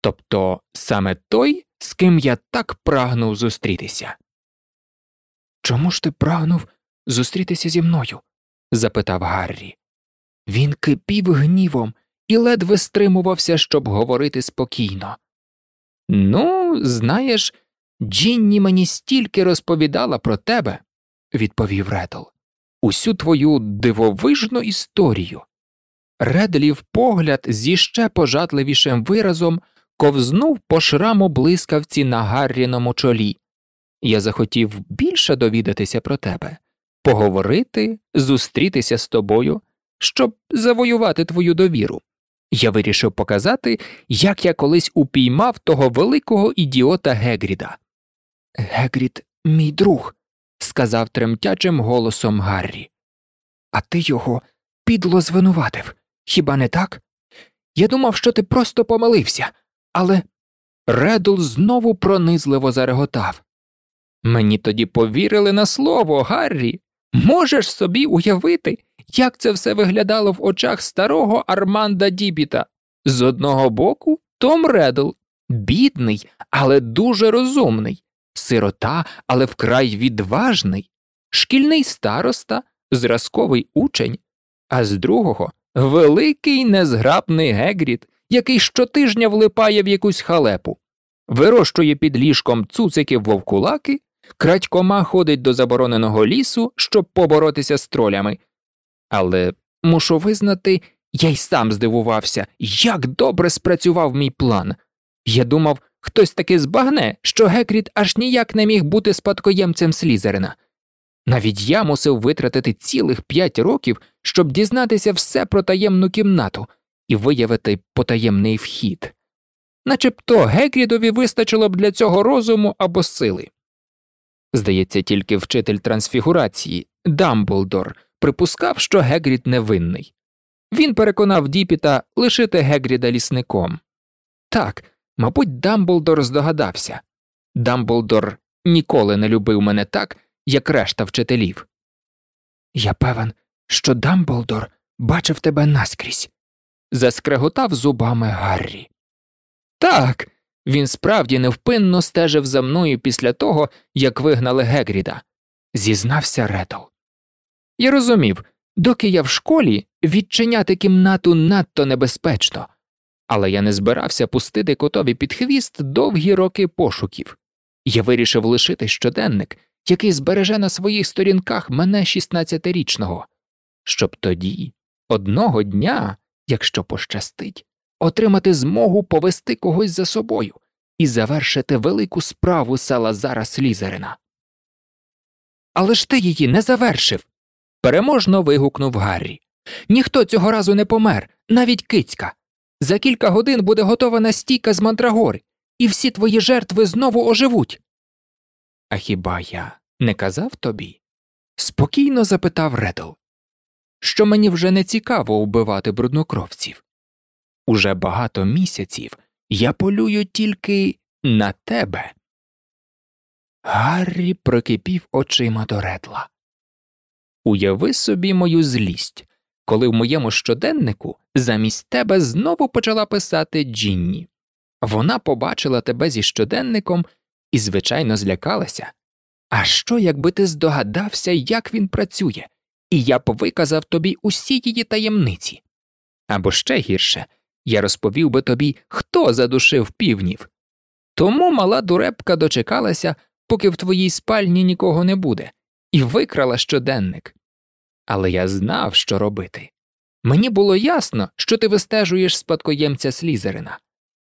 тобто саме той, з ким я так прагнув зустрітися. Чому ж ти прагнув зустрітися зі мною? запитав Гаррі. Він кипів гнівом і ледве стримувався, щоб говорити спокійно. Ну, знаєш, Джінні мені стільки розповідала про тебе, відповів Редл, усю твою дивовижну історію. Редлів погляд зі ще пожадливішим виразом ковзнув по шраму блискавці на Гарріному чолі. Я захотів більше довідатися про тебе, поговорити, зустрітися з тобою, щоб завоювати твою довіру. Я вирішив показати, як я колись упіймав того великого ідіота Гегріда. Гегрід, мій друг, сказав тремтячим голосом Гаррі. А ти його підло звинуватив. Хіба не так? Я думав, що ти просто помилився, але. Редл знову пронизливо зареготав. Мені тоді повірили на слово, Гаррі. Можеш собі уявити, як це все виглядало в очах старого Арманда Дібіта. З одного боку Том Редл, бідний, але дуже розумний, сирота, але вкрай відважний, шкільний староста, зразковий учень, а з другого великий незграбний Гегріт, який щотижня влипає в якусь халепу, вирощує під ліжком цуциків вовкулаки, крадькома ходить до забороненого лісу, щоб поборотися з тролями. Але мушу визнати, я й сам здивувався, як добре спрацював мій план. Я думав, хтось таки збагне, що Гекріт аж ніяк не міг бути спадкоємцем Слізерина. Навіть я мусив витратити цілих п'ять років, щоб дізнатися все про таємну кімнату і виявити потаємний вхід. Начебто Гекрідові вистачило б для цього розуму або сили. Здається, тільки вчитель трансфігурації Дамблдор припускав, що Гегрід невинний. Він переконав Діпіта лишити Гегріда лісником. Так, мабуть, Дамблдор здогадався. Дамблдор ніколи не любив мене так, як решта вчителів. Я певен, що Дамблдор бачив тебе наскрізь, заскреготав зубами Гаррі. Так, він справді невпинно стежив за мною після того, як вигнали Гегріда, зізнався Редл. Я розумів, доки я в школі відчиняти кімнату надто небезпечно, але я не збирався пустити котові під хвіст довгі роки пошуків. Я вирішив лишити щоденник, який збереже на своїх сторінках мене 16-річного, щоб тоді, одного дня, якщо пощастить, отримати змогу повести когось за собою і завершити велику справу Салазара Слізерина. Але ж ти її не завершив. Переможно вигукнув Гаррі. Ніхто цього разу не помер, навіть кицька. За кілька годин буде готова настійка з мандрагори, і всі твої жертви знову оживуть. А хіба я не казав тобі? спокійно запитав Редл, що мені вже не цікаво вбивати бруднокровців. Уже багато місяців я полюю тільки на тебе. Гаррі прокипів очима до редла. Уяви собі мою злість, коли в моєму щоденнику замість тебе знову почала писати Джінні. Вона побачила тебе зі щоденником і, звичайно, злякалася. А що, якби ти здогадався, як він працює, і я б виказав тобі усі її таємниці? Або ще гірше, я розповів би тобі, хто задушив півнів. Тому мала дурепка дочекалася, поки в твоїй спальні нікого не буде, і викрала щоденник. Але я знав, що робити. Мені було ясно, що ти вистежуєш спадкоємця Слізерина.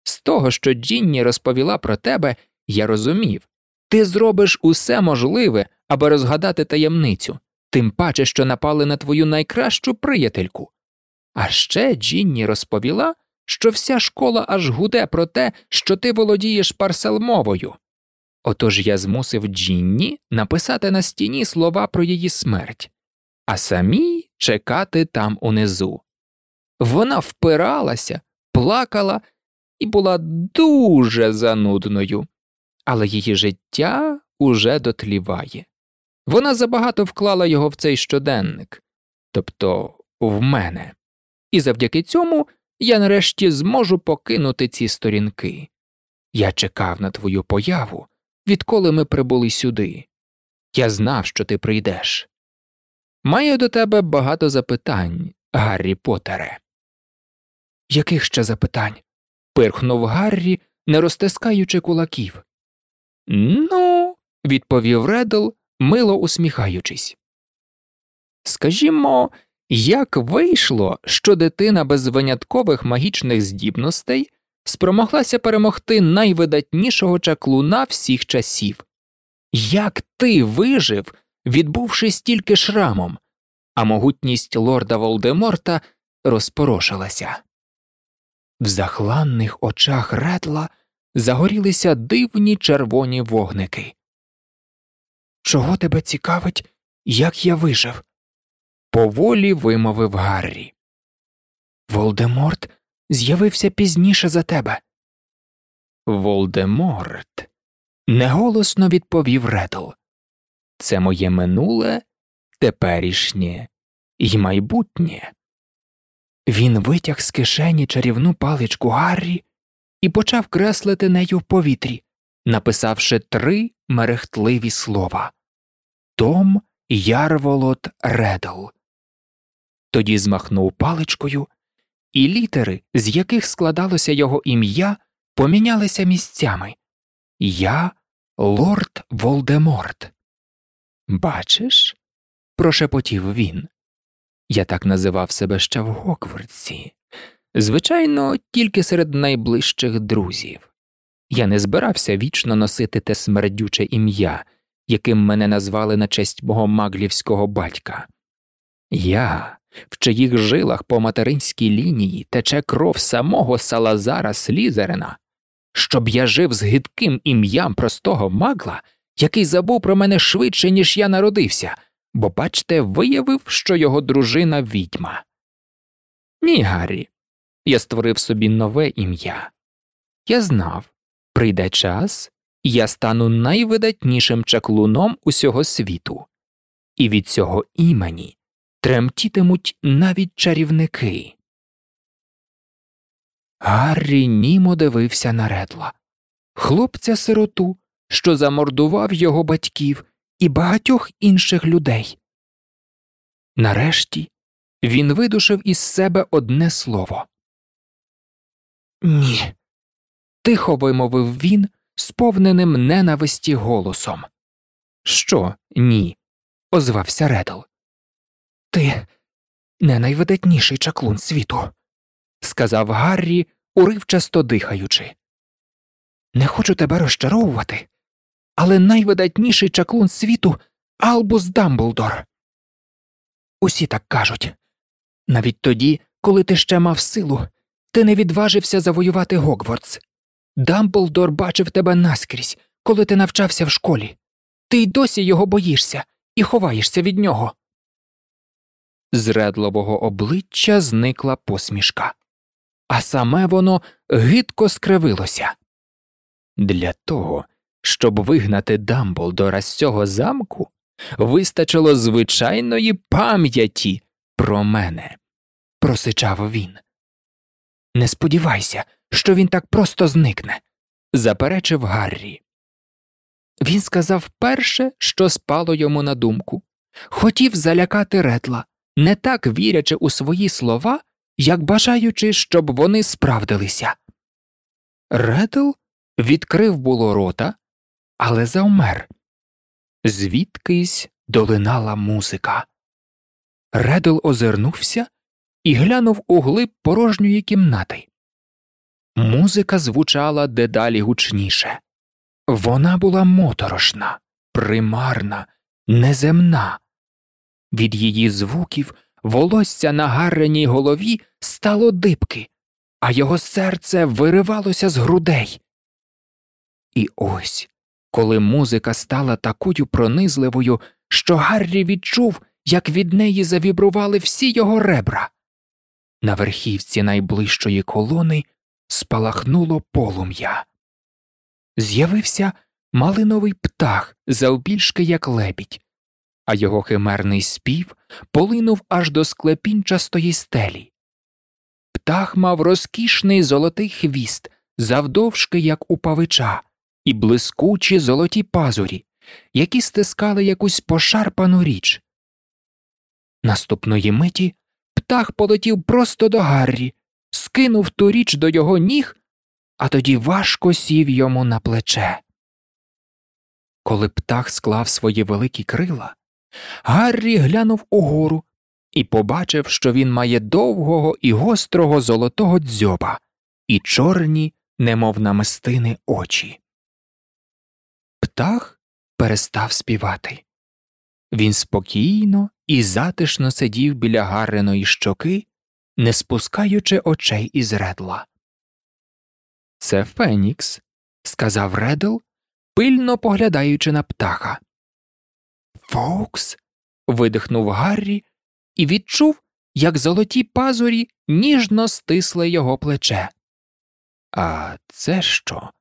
З того, що Джінні розповіла про тебе, я розумів ти зробиш усе можливе, аби розгадати таємницю, тим паче, що напали на твою найкращу приятельку. А ще Джінні розповіла, що вся школа аж гуде про те, що ти володієш парселмовою. Отож я змусив Джінні написати на стіні слова про її смерть, а самі чекати там унизу. Вона впиралася, плакала і була дуже занудною, але її життя уже дотліває. Вона забагато вклала його в цей щоденник, тобто в мене, і завдяки цьому я нарешті зможу покинути ці сторінки. Я чекав на твою появу, відколи ми прибули сюди. Я знав, що ти прийдеш. Маю до тебе багато запитань, Гаррі Потере. Яких ще запитань? пирхнув Гаррі, не розтискаючи кулаків. Ну, відповів Редл, мило усміхаючись. Скажімо, як вийшло, що дитина без виняткових магічних здібностей спромоглася перемогти найвидатнішого чаклуна всіх часів? Як ти вижив, відбувши стільки шрамом, а могутність лорда Волдеморта розпорошилася? В захланних очах редла загорілися дивні червоні вогники. Чого тебе цікавить, як я вижив? поволі вимовив Гаррі. Волдеморт з'явився пізніше за тебе. Волдеморт. неголосно відповів Редл. Це моє минуле, теперішнє і майбутнє. Він витяг з кишені чарівну паличку Гаррі і почав креслити нею в повітрі, написавши три мерехтливі слова Том Ярволот Редл. Тоді змахнув паличкою, і літери, з яких складалося його ім'я, помінялися місцями Я лорд Волдеморт. Бачиш? прошепотів він. Я так називав себе ще в Гоквардсі. Звичайно, тільки серед найближчих друзів. Я не збирався вічно носити те смердюче ім'я, яким мене назвали на честь мого маглівського батька. Я, в чиїх жилах по материнській лінії тече кров самого Салазара Слізерина, щоб я жив з гидким ім'ям простого магла, який забув про мене швидше, ніж я народився, бо, бачте, виявив, що його дружина відьма. Ні, Гаррі, я створив собі нове ім'я. Я знав, прийде час, я стану найвидатнішим чаклуном усього світу, і від цього імені тремтітимуть навіть чарівники. Гаррі німо дивився на редла, хлопця сироту, що замордував його батьків і багатьох інших людей. Нарешті він видушив із себе одне слово. Ні. Тихо вимовив він, сповненим ненависті голосом. Що ні? озвався Редл. Ти не найвидатніший чаклун світу, сказав Гаррі, уривчасто дихаючи. Не хочу тебе розчаровувати, але найвидатніший чаклун світу Албус Дамблдор. Усі так кажуть. Навіть тоді, коли ти ще мав силу, ти не відважився завоювати Гогвардс. Дамблдор бачив тебе наскрізь, коли ти навчався в школі. Ти й досі його боїшся і ховаєшся від нього. З редлового обличчя зникла посмішка, а саме воно гидко скривилося. Для того, щоб вигнати Дамблдора з цього замку, вистачило звичайної пам'яті про мене, просичав він. Не сподівайся, що він так просто зникне, заперечив Гаррі. Він сказав перше, що спало йому на думку, хотів залякати ретла, не так вірячи у свої слова, як бажаючи, щоб вони справдилися. Редл відкрив було рота, але завмер. Звідкись долинала музика. Редл озирнувся і глянув у глиб порожньої кімнати. Музика звучала дедалі гучніше. Вона була моторошна, примарна, неземна. Від її звуків волосся на гарреній голові стало дибки, а його серце виривалося з грудей. І ось, коли музика стала такою пронизливою, що Гаррі відчув, як від неї завібрували всі його ребра. На верхівці найближчої колони спалахнуло полум'я. З'явився малиновий птах, завбільшки як лебідь, а його химерний спів полинув аж до склепінчастої стелі. Птах мав розкішний золотий хвіст, завдовжки, як у павича, і блискучі золоті пазурі, які стискали якусь пошарпану річ. Наступної миті птах полетів просто до Гаррі, скинув ту річ до його ніг, а тоді важко сів йому на плече. Коли птах склав свої великі крила, Гаррі глянув угору і побачив, що він має довгого і гострого золотого дзьоба і чорні, немов намистини очі. Птах перестав співати. Він спокійно і затишно сидів біля Гарреної щоки, не спускаючи очей із редла. Це Фенікс, сказав Редл, пильно поглядаючи на птаха. Фоукс. видихнув Гаррі і відчув, як золоті пазурі ніжно стисли його плече. А це що?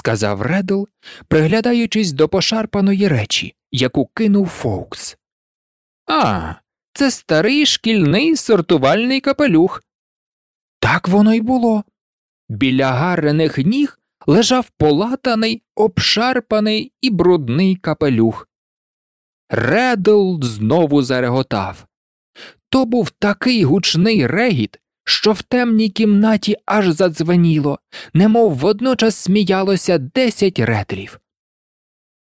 Сказав Редл, приглядаючись до пошарпаної речі, яку кинув Фоукс. А, це старий шкільний сортувальний капелюх. Так воно й було. Біля гарених ніг лежав полатаний, обшарпаний і брудний капелюх. Редл знову зареготав. То був такий гучний регіт, що в темній кімнаті аж задзвеніло, немов водночас сміялося десять редлів.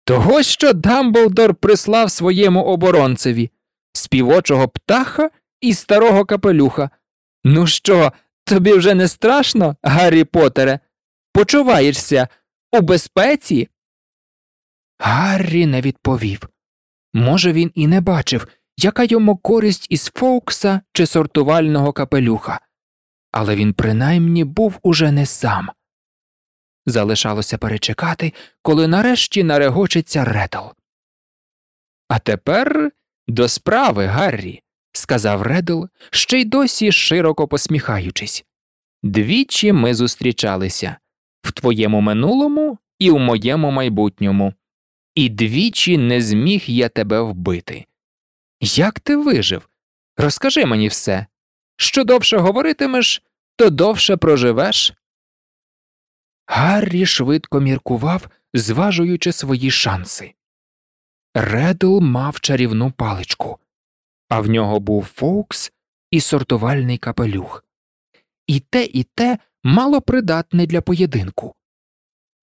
Того, що Дамблдор прислав своєму оборонцеві співочого птаха і старого капелюха. Ну що, тобі вже не страшно, Гаррі Потере? Почуваєшся у безпеці? Гаррі не відповів. Може, він і не бачив, яка йому користь із Фоукса чи сортувального капелюха, але він принаймні був уже не сам. Залишалося перечекати, коли нарешті нарегочеться Редл. А тепер до справи, Гаррі, сказав Редл, ще й досі широко посміхаючись. Двічі ми зустрічалися в твоєму минулому і в моєму майбутньому, і двічі не зміг я тебе вбити. Як ти вижив? Розкажи мені все. Що довше говоритимеш, то довше проживеш. Гаррі швидко міркував, зважуючи свої шанси. Редл мав чарівну паличку, а в нього був Фоукс і сортувальний капелюх. І те, і те мало придатне для поєдинку.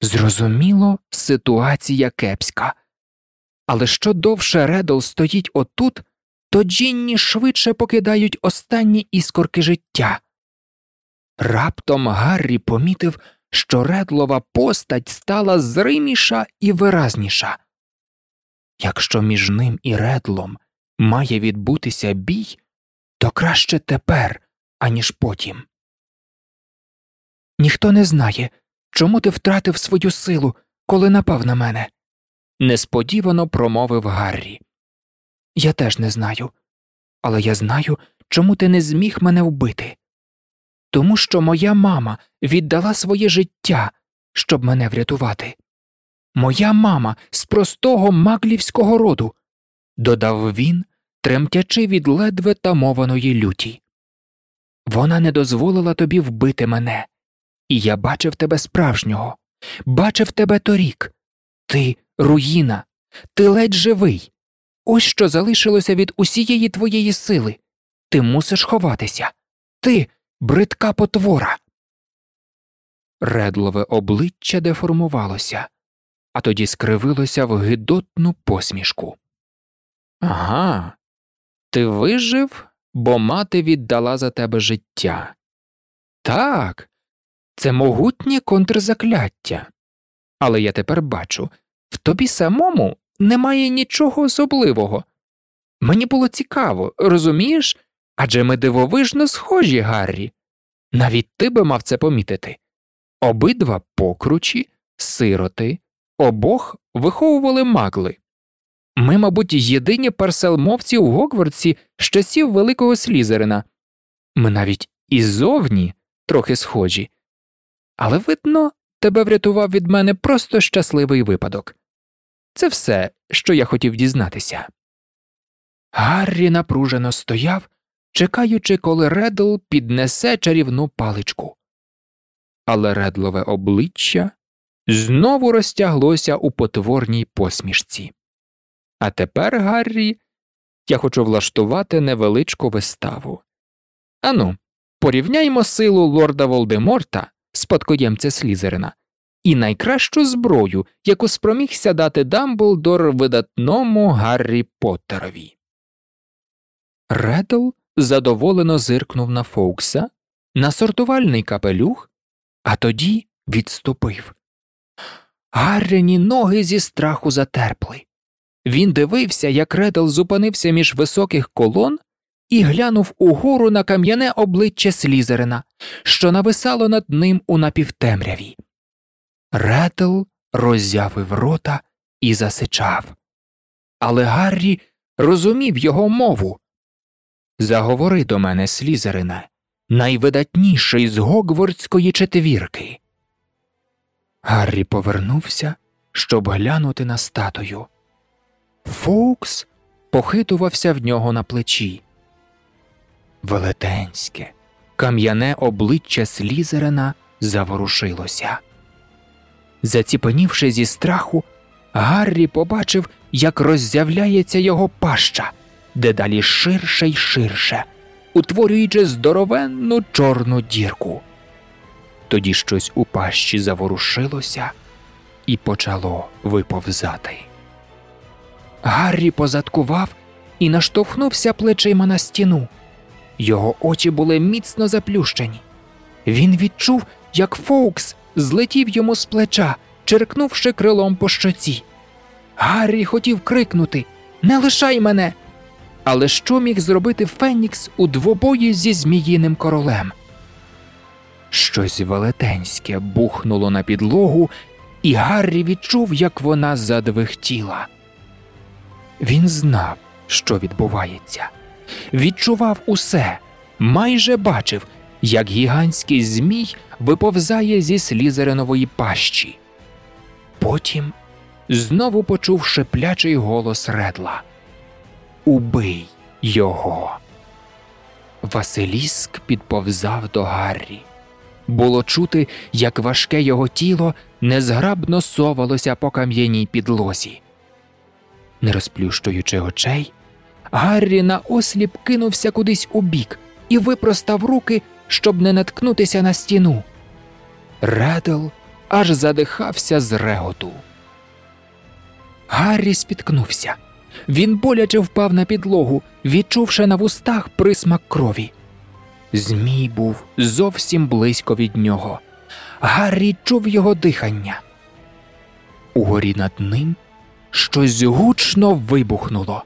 Зрозуміло, ситуація кепська. Але що довше Редл стоїть отут, то Джінні швидше покидають останні іскорки життя. Раптом Гаррі помітив, що редлова постать стала зриміша і виразніша. Якщо між ним і редлом має відбутися бій, то краще тепер, аніж потім. Ніхто не знає, чому ти втратив свою силу, коли напав на мене, несподівано промовив Гаррі. Я теж не знаю, але я знаю, чому ти не зміг мене вбити. Тому що моя мама віддала своє життя, щоб мене врятувати. Моя мама з простого маглівського роду, додав він, тремтячи від ледве тамованої люті. Вона не дозволила тобі вбити мене, і я бачив тебе справжнього, бачив тебе торік. Ти руїна, ти ледь живий. Ось що залишилося від усієї твоєї сили. Ти мусиш ховатися. Ти бридка потвора. Редлове обличчя деформувалося а тоді скривилося в гидотну посмішку. Ага, ти вижив, бо мати віддала за тебе життя. Так, це могутнє контрзакляття. Але я тепер бачу в тобі самому немає нічого особливого. Мені було цікаво, розумієш? Адже ми дивовижно схожі, Гаррі. Навіть ти би мав це помітити. Обидва покручі, сироти, Обох виховували магли. Ми, мабуть, єдині парселмовці у Гогвардсі з часів Великого Слізерина. Ми навіть і трохи схожі. Але, видно, тебе врятував від мене просто щасливий випадок. Це все, що я хотів дізнатися. Гаррі напружено стояв, чекаючи, коли Редл піднесе чарівну паличку. Але редлове обличчя знову розтяглося у потворній посмішці. А тепер, Гаррі, я хочу влаштувати невеличку виставу. Ану, порівняймо силу лорда Волдеморта, спадкоємця Слізерина, і найкращу зброю, яку спромігся дати Дамблдор видатному Гаррі Поттерові. Редл задоволено зиркнув на Фоукса, на сортувальний капелюх, а тоді відступив. Гаррені ноги зі страху затерпли. Він дивився, як Редл зупинився між високих колон і глянув угору на кам'яне обличчя Слізерина, що нависало над ним у напівтемряві. Ретл роззявив рота і засичав. Але Гаррі розумів його мову. Заговори до мене, Слізерине, найвидатніший з Гогвардської четвірки. Гаррі повернувся, щоб глянути на статую. Фоукс похитувався в нього на плечі. Велетенське, кам'яне обличчя Слізерина заворушилося. Заціпенівши зі страху, Гаррі побачив, як роззявляється його паща, дедалі ширше й ширше, утворюючи здоровенну чорну дірку. Тоді щось у пащі заворушилося і почало виповзати. Гаррі позадкував і наштовхнувся плечима на стіну. Його очі були міцно заплющені. Він відчув, як Фоукс злетів йому з плеча, черкнувши крилом по щоці. Гаррі хотів крикнути Не лишай мене. Але що міг зробити Фенікс у двобої зі Зміїним королем? Щось велетенське бухнуло на підлогу, і Гаррі відчув, як вона задвихтіла. Він знав, що відбувається, відчував усе, майже бачив, як гігантський змій виповзає зі слізеринової пащі. Потім знову почув шеплячий голос редла Убий його. Василіск підповзав до Гаррі. Було чути, як важке його тіло незграбно совалося по кам'яній підлозі. Не розплющуючи очей, Гаррі наосліп кинувся кудись у бік і випростав руки, щоб не наткнутися на стіну. Редл аж задихався з реготу. Гаррі спіткнувся. Він боляче впав на підлогу, відчувши на вустах присмак крові. Змій був зовсім близько від нього. Гаррі чув його дихання. Угорі над ним щось гучно вибухнуло,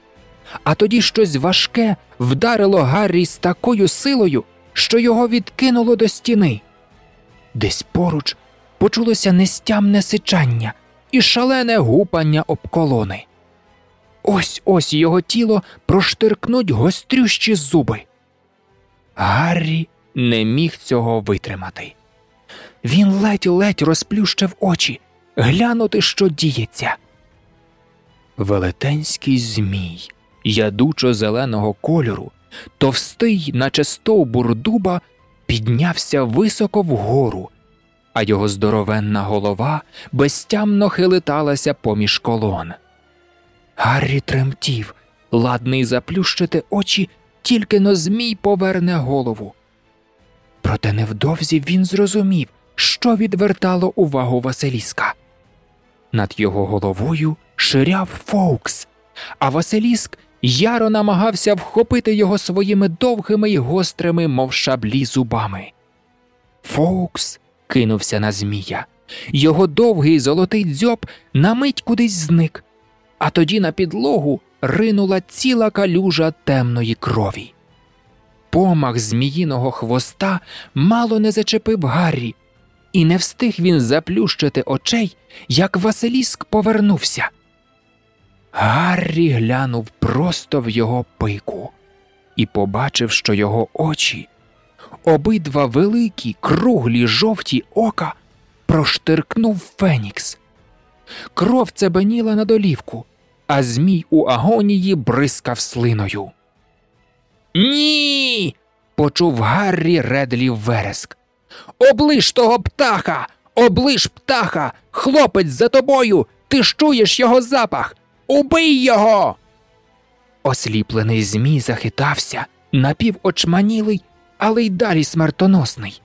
а тоді щось важке вдарило Гаррі з такою силою, що його відкинуло до стіни. Десь поруч почулося нестямне сичання і шалене гупання об колони. Ось ось його тіло проштиркнуть гострющі зуби. Гаррі не міг цього витримати. Він ледь-ледь розплющив очі, глянути, що діється. Велетенський змій, ядучо зеленого кольору, товстий, наче стовбур дуба, піднявся високо вгору, а його здоровенна голова безтямно хилиталася поміж колон. Гаррі тремтів, ладний заплющити очі, тільки но Змій поверне голову. Проте невдовзі він зрозумів, що відвертало увагу Василіска. Над його головою ширяв Фоукс, а Василіск яро намагався вхопити його своїми довгими й гострими, мов шаблі зубами. Фоукс кинувся на Змія. Його довгий золотий дзьоб на мить кудись зник, а тоді на підлогу ринула ціла калюжа темної крові. Помах зміїного хвоста мало не зачепив Гаррі, і не встиг він заплющити очей, як Василіск повернувся. Гаррі глянув просто в його пику і побачив, що його очі, обидва великі, круглі жовті ока, проштиркнув Фенікс. Кров цебеніла на долівку, а Змій у агонії бризкав слиною. Ні. почув Гаррі Редлів вереск. Оближ того птаха, оближ птаха, хлопець за тобою, ти ж чуєш його запах. Убий його. Осліплений Змій захитався, напівочманілий, але й далі смертоносний.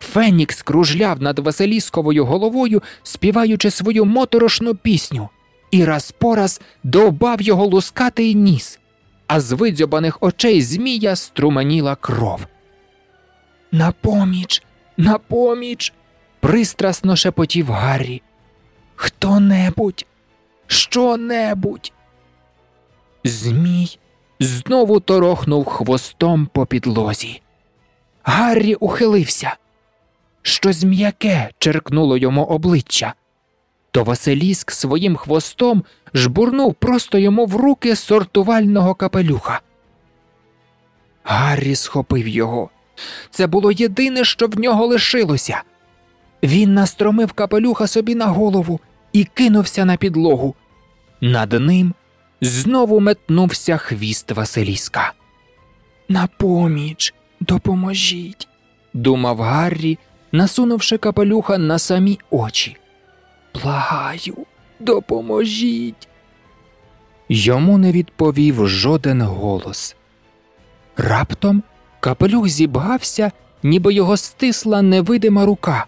Фенікс кружляв над Василісковою головою, співаючи свою моторошну пісню, і раз по раз довбав його лускатий ніс, а з видзьобаних очей Змія струменіла кров. На поміч, на поміч. пристрасно шепотів Гаррі. Хто небудь, що небудь. Змій знову торохнув хвостом по підлозі. Гаррі ухилився. щось м'яке черкнуло йому обличчя. То Василіск своїм хвостом жбурнув просто йому в руки сортувального капелюха. Гаррі схопив його. Це було єдине, що в нього лишилося. Він настромив капелюха собі на голову і кинувся на підлогу. Над ним знову метнувся хвіст Василіска. На поміч, допоможіть, думав Гаррі, насунувши капелюха на самі очі. Благаю, допоможіть. Йому не відповів жоден голос. Раптом капелюх зібгався, ніби його стисла невидима рука.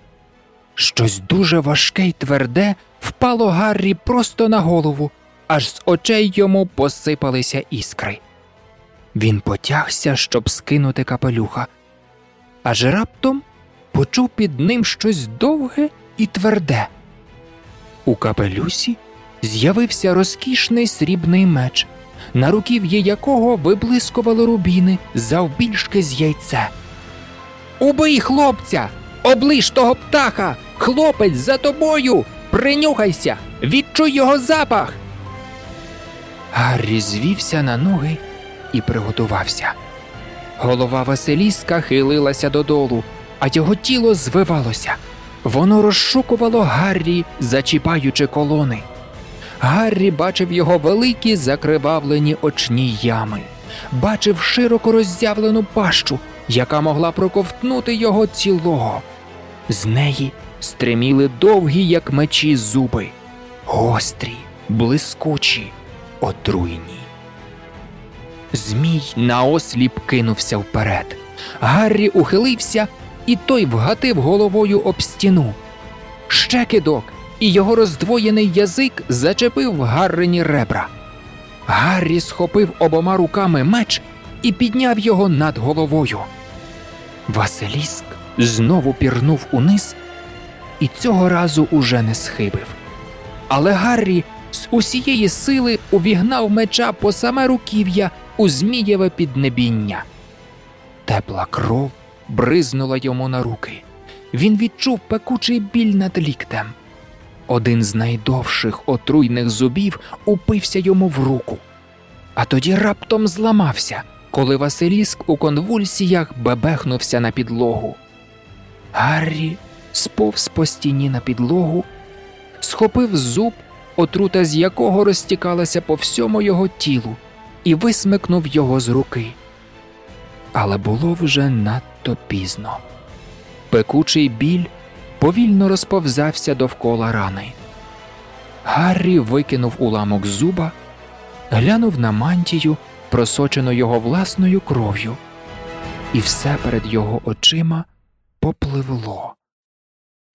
Щось дуже важке й тверде впало Гаррі просто на голову, аж з очей йому посипалися іскри. Він потягся, щоб скинути капелюха, аж раптом почув під ним щось довге і тверде. У капелюсі з'явився розкішний срібний меч, на руків'ї якого виблискували рубіни завбільшки з яйце. Убий хлопця! Оближ того птаха! Хлопець за тобою! Принюхайся! Відчуй його запах! Гаррі звівся на ноги і приготувався. Голова Василіска хилилася додолу, а його тіло звивалося. Воно розшукувало Гаррі, зачіпаючи колони. Гаррі бачив його великі закривавлені очні ями, бачив широко роззявлену пащу, яка могла проковтнути його цілого. З неї стриміли довгі, як мечі, зуби, гострі, блискучі, отруйні. Змій наосліп кинувся вперед. Гаррі ухилився, і той вгатив головою об стіну. Ще кидок, і його роздвоєний язик зачепив Гаррині ребра. Гаррі схопив обома руками меч і підняв його над головою. Василіск знову пірнув униз і цього разу уже не схибив. Але Гаррі з усієї сили увігнав меча по саме руків'я у Змієве піднебіння. Тепла кров бризнула йому на руки. Він відчув пекучий біль над ліктем. Один з найдовших отруйних зубів упився йому в руку, а тоді раптом зламався, коли Василіск у конвульсіях бебехнувся на підлогу. Гаррі сповз по стіні на підлогу, схопив зуб, отрута з якого розтікалася по всьому його тілу, і висмикнув його з руки. Але було вже надто пізно. Пекучий біль повільно розповзався довкола рани. Гаррі викинув уламок зуба, глянув на мантію, просочену його власною кров'ю, і все перед його очима попливло.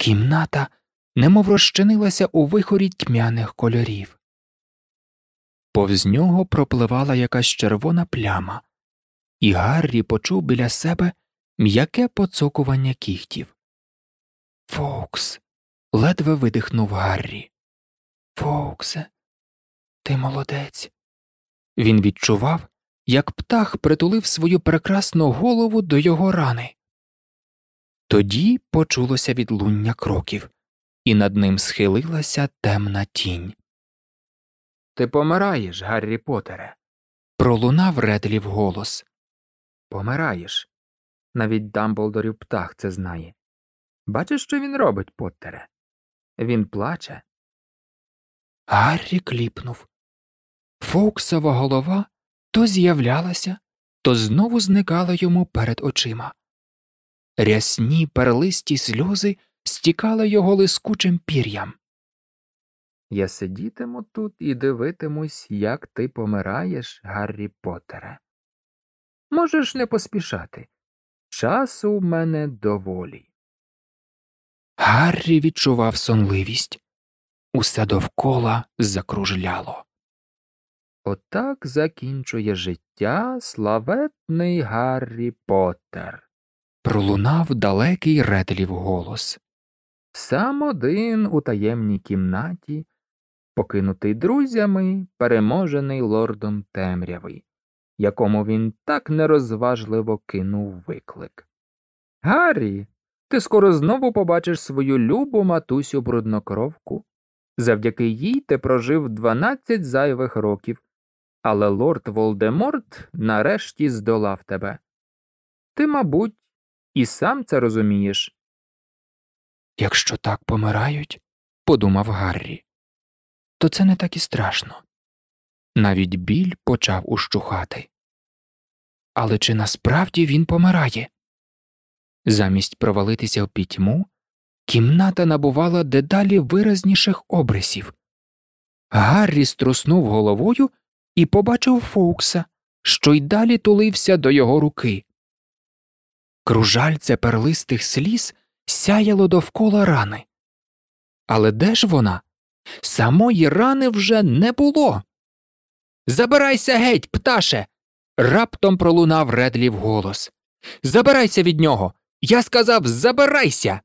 Кімната немов розчинилася у вихорі тьмяних кольорів. Повз нього пропливала якась червона пляма, і Гаррі почув біля себе м'яке поцокування кігтів. Фоукс. ледве видихнув Гаррі. Фоуксе, ти молодець. Він відчував, як птах притулив свою прекрасну голову до його рани. Тоді почулося відлуння кроків, і над ним схилилася темна тінь. Ти помираєш, Гаррі Потере. пролунав Редлів голос. Помираєш. Навіть Дамблдорів птах це знає. Бачиш, що він робить, Поттере? Він плаче. Гаррі кліпнув. Фоуксова голова то з'являлася, то знову зникала йому перед очима. Рясні перлисті сльози стікали його лискучим пір'ям. Я сидітиму тут і дивитимусь, як ти помираєш, Гаррі Поттере. Можеш не поспішати. Часу в мене доволі. Гаррі відчував сонливість. Усе довкола закружляло. Отак закінчує життя славетний Гаррі Поттер. Пролунав далекий Редлів голос. Сам один у таємній кімнаті, покинутий друзями, переможений лордом темряви, якому він так нерозважливо кинув виклик. Гаррі, ти скоро знову побачиш свою любу матусю бруднокровку. Завдяки їй ти прожив 12 зайвих років, але лорд Волдеморт нарешті здолав тебе. Ти, мабуть, і сам це розумієш. Якщо так помирають, подумав Гаррі, то це не так і страшно. Навіть біль почав ущухати. Але чи насправді він помирає? Замість провалитися в пітьму, кімната набувала дедалі виразніших обрисів. Гаррі струснув головою і побачив Фоукса, що й далі тулився до його руки. Кружальце перлистих сліз сяяло довкола рани. Але де ж вона? Самої рани вже не було. Забирайся геть, пташе. раптом пролунав Редлів голос. Забирайся від нього. Я сказав забирайся.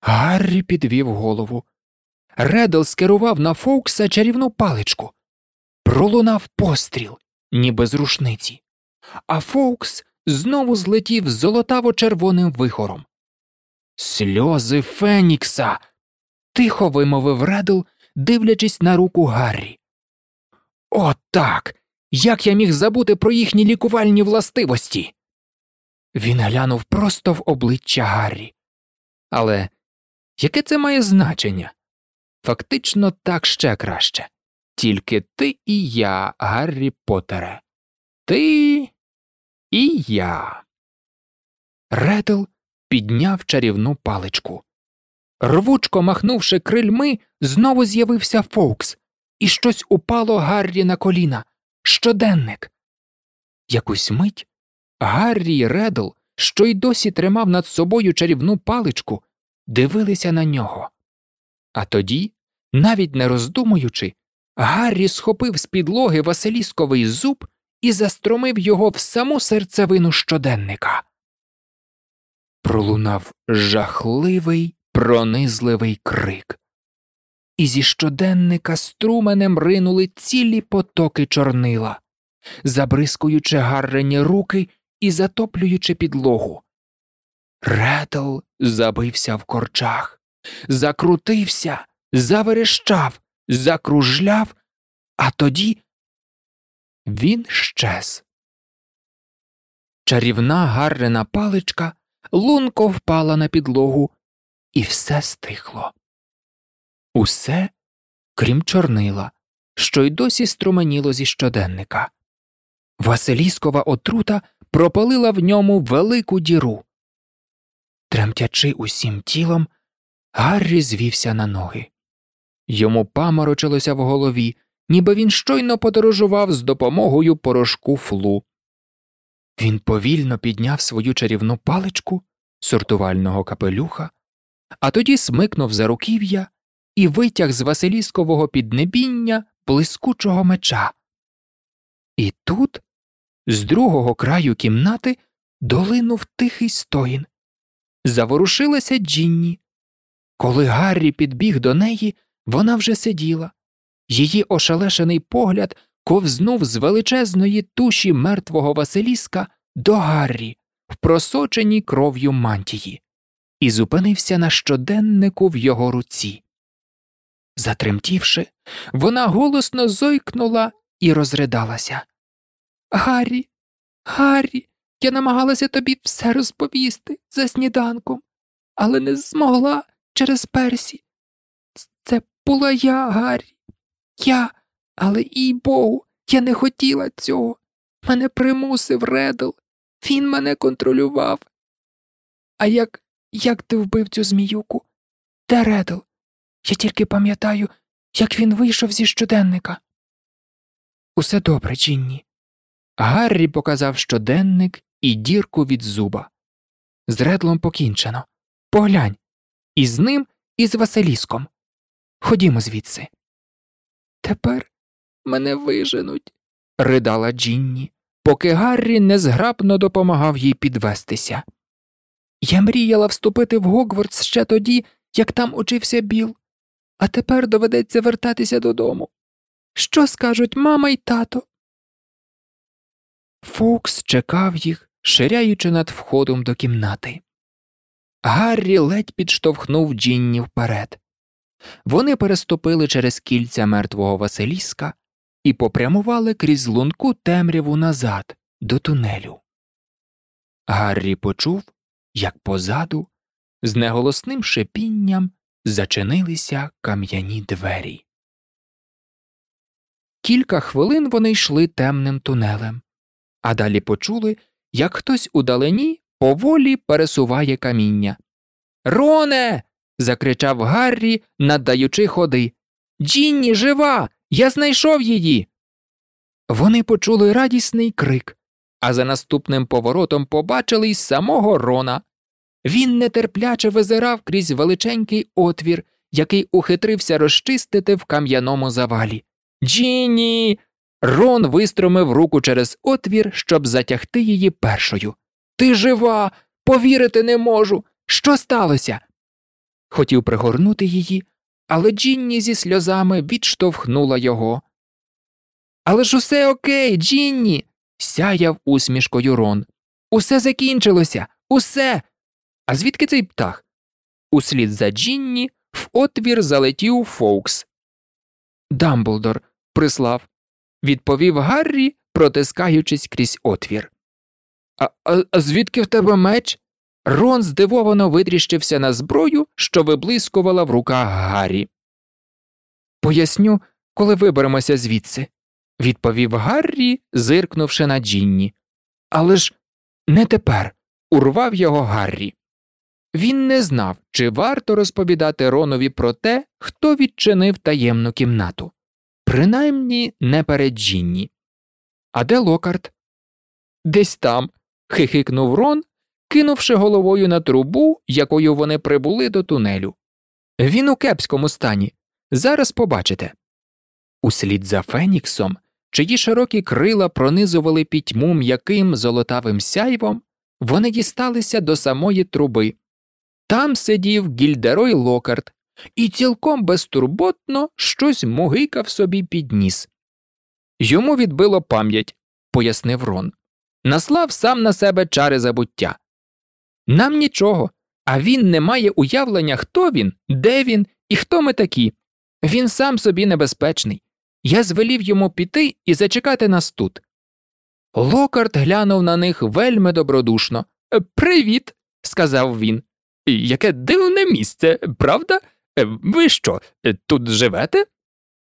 Гаррі підвів голову. Редл скерував на Фоукса чарівну паличку. Пролунав постріл, ніби з рушниці, а Фоукс знову злетів золотаво червоним вихором. Сльози Фенікса. тихо вимовив Редл, дивлячись на руку Гаррі. «О, так! Як я міг забути про їхні лікувальні властивості? Він глянув просто в обличчя Гаррі. Але яке це має значення? Фактично так ще краще. Тільки ти і я, Гаррі Поттере. Ти і я. Редл підняв чарівну паличку. Рвучко махнувши крильми, знову з'явився Фоукс, і щось упало Гаррі на коліна. Щоденник. Якусь мить Гаррі Редл, що й досі тримав над собою чарівну паличку, дивилися на нього. А тоді, навіть не роздумуючи, Гаррі схопив з підлоги Василісковий зуб і застромив його в саму серцевину щоденника. Пролунав жахливий, пронизливий крик, і зі щоденника струменем ринули цілі потоки чорнила, забризкуючи гаррені руки і затоплюючи підлогу. Ретл забився в корчах, закрутився, заверещав, закружляв, а тоді він щез. Чарівна гаррена паличка лунко впала на підлогу, і все стихло. Усе, крім чорнила, що й досі струменіло зі щоденника. Василіскова отрута пропалила в ньому велику діру. Тремтячи усім тілом, Гаррі звівся на ноги. Йому паморочилося в голові, ніби він щойно подорожував з допомогою порошку флу. Він повільно підняв свою чарівну паличку сортувального капелюха, а тоді смикнув за руків'я і витяг з Василіскового піднебіння блискучого меча. І тут, з другого краю кімнати, долинув тихий стоїн. Заворушилася Джінні. Коли Гаррі підбіг до неї, вона вже сиділа, Її ошелешений погляд ковзнув з величезної туші мертвого Василіска до Гаррі в просоченій кров'ю мантії, і зупинився на щоденнику в його руці. Затремтівши, вона голосно зойкнула і розридалася. Гаррі, Гаррі, я намагалася тобі все розповісти за сніданком, але не змогла через персі. Це була я, Гаррі. Я, але їй богу, я не хотіла цього. Мене примусив Редл, він мене контролював. А як як ти вбив цю зміюку? Де Редл? Я тільки пам'ятаю, як він вийшов зі щоденника. Усе добре, Джінні. Гаррі показав щоденник і дірку від зуба. З Редлом покінчено. Поглянь, і з ним, і з Василіском. Ходімо звідси. Тепер мене виженуть, ридала Джінні, поки Гаррі незграбно допомагав їй підвестися. Я мріяла вступити в Гогвардс ще тоді, як там учився Біл, а тепер доведеться вертатися додому. Що скажуть мама й тато? Фокс чекав їх, ширяючи над входом до кімнати. Гаррі ледь підштовхнув Джінні вперед. Вони переступили через кільця мертвого Василіска і попрямували крізь лунку темряву назад до тунелю. Гаррі почув, як позаду, з неголосним шепінням зачинилися кам'яні двері. Кілька хвилин вони йшли темним тунелем, а далі почули, як хтось удалені поволі пересуває каміння. Роне. Закричав Гаррі, надаючи ходи. Джінні жива. Я знайшов її. Вони почули радісний крик, а за наступним поворотом побачили й самого Рона. Він нетерпляче визирав крізь величенький отвір, який ухитрився розчистити в кам'яному завалі. Джінні. Рон вистромив руку через отвір, щоб затягти її першою. Ти жива, повірити не можу. Що сталося? Хотів пригорнути її, але Джінні зі сльозами відштовхнула його. Але ж усе окей, Джінні. сяяв усмішкою Рон. Усе закінчилося, усе. А звідки цей птах? Услід за Джінні в отвір залетів Фоукс. Дамблдор прислав, відповів Гаррі, протискаючись крізь отвір. А, а, а звідки в тебе меч? Рон здивовано витріщився на зброю, що виблискувала в руках Гаррі. Поясню, коли виберемося звідси, відповів Гаррі, зиркнувши на Джінні. Але ж не тепер, урвав його Гаррі. Він не знав, чи варто розповідати Ронові про те, хто відчинив таємну кімнату, принаймні не перед Джінні. А де Локарт? Десь там. хихикнув Рон, кинувши головою на трубу, якою вони прибули до тунелю. Він у кепському стані. Зараз побачите. Услід за Феніксом, чиї широкі крила пронизували пітьму м'яким золотавим сяйвом, вони дісталися до самої труби. Там сидів гільдерой Локарт і цілком безтурботно щось мугикав собі під ніс. Йому відбило пам'ять, пояснив Рон. Наслав сам на себе чари забуття. Нам нічого, а він не має уявлення, хто він, де він і хто ми такі. Він сам собі небезпечний. Я звелів йому піти і зачекати нас тут. Локарт глянув на них вельми добродушно. «Е, Привіт, сказав він. Яке дивне місце, правда? Е, Ви що, е, тут живете?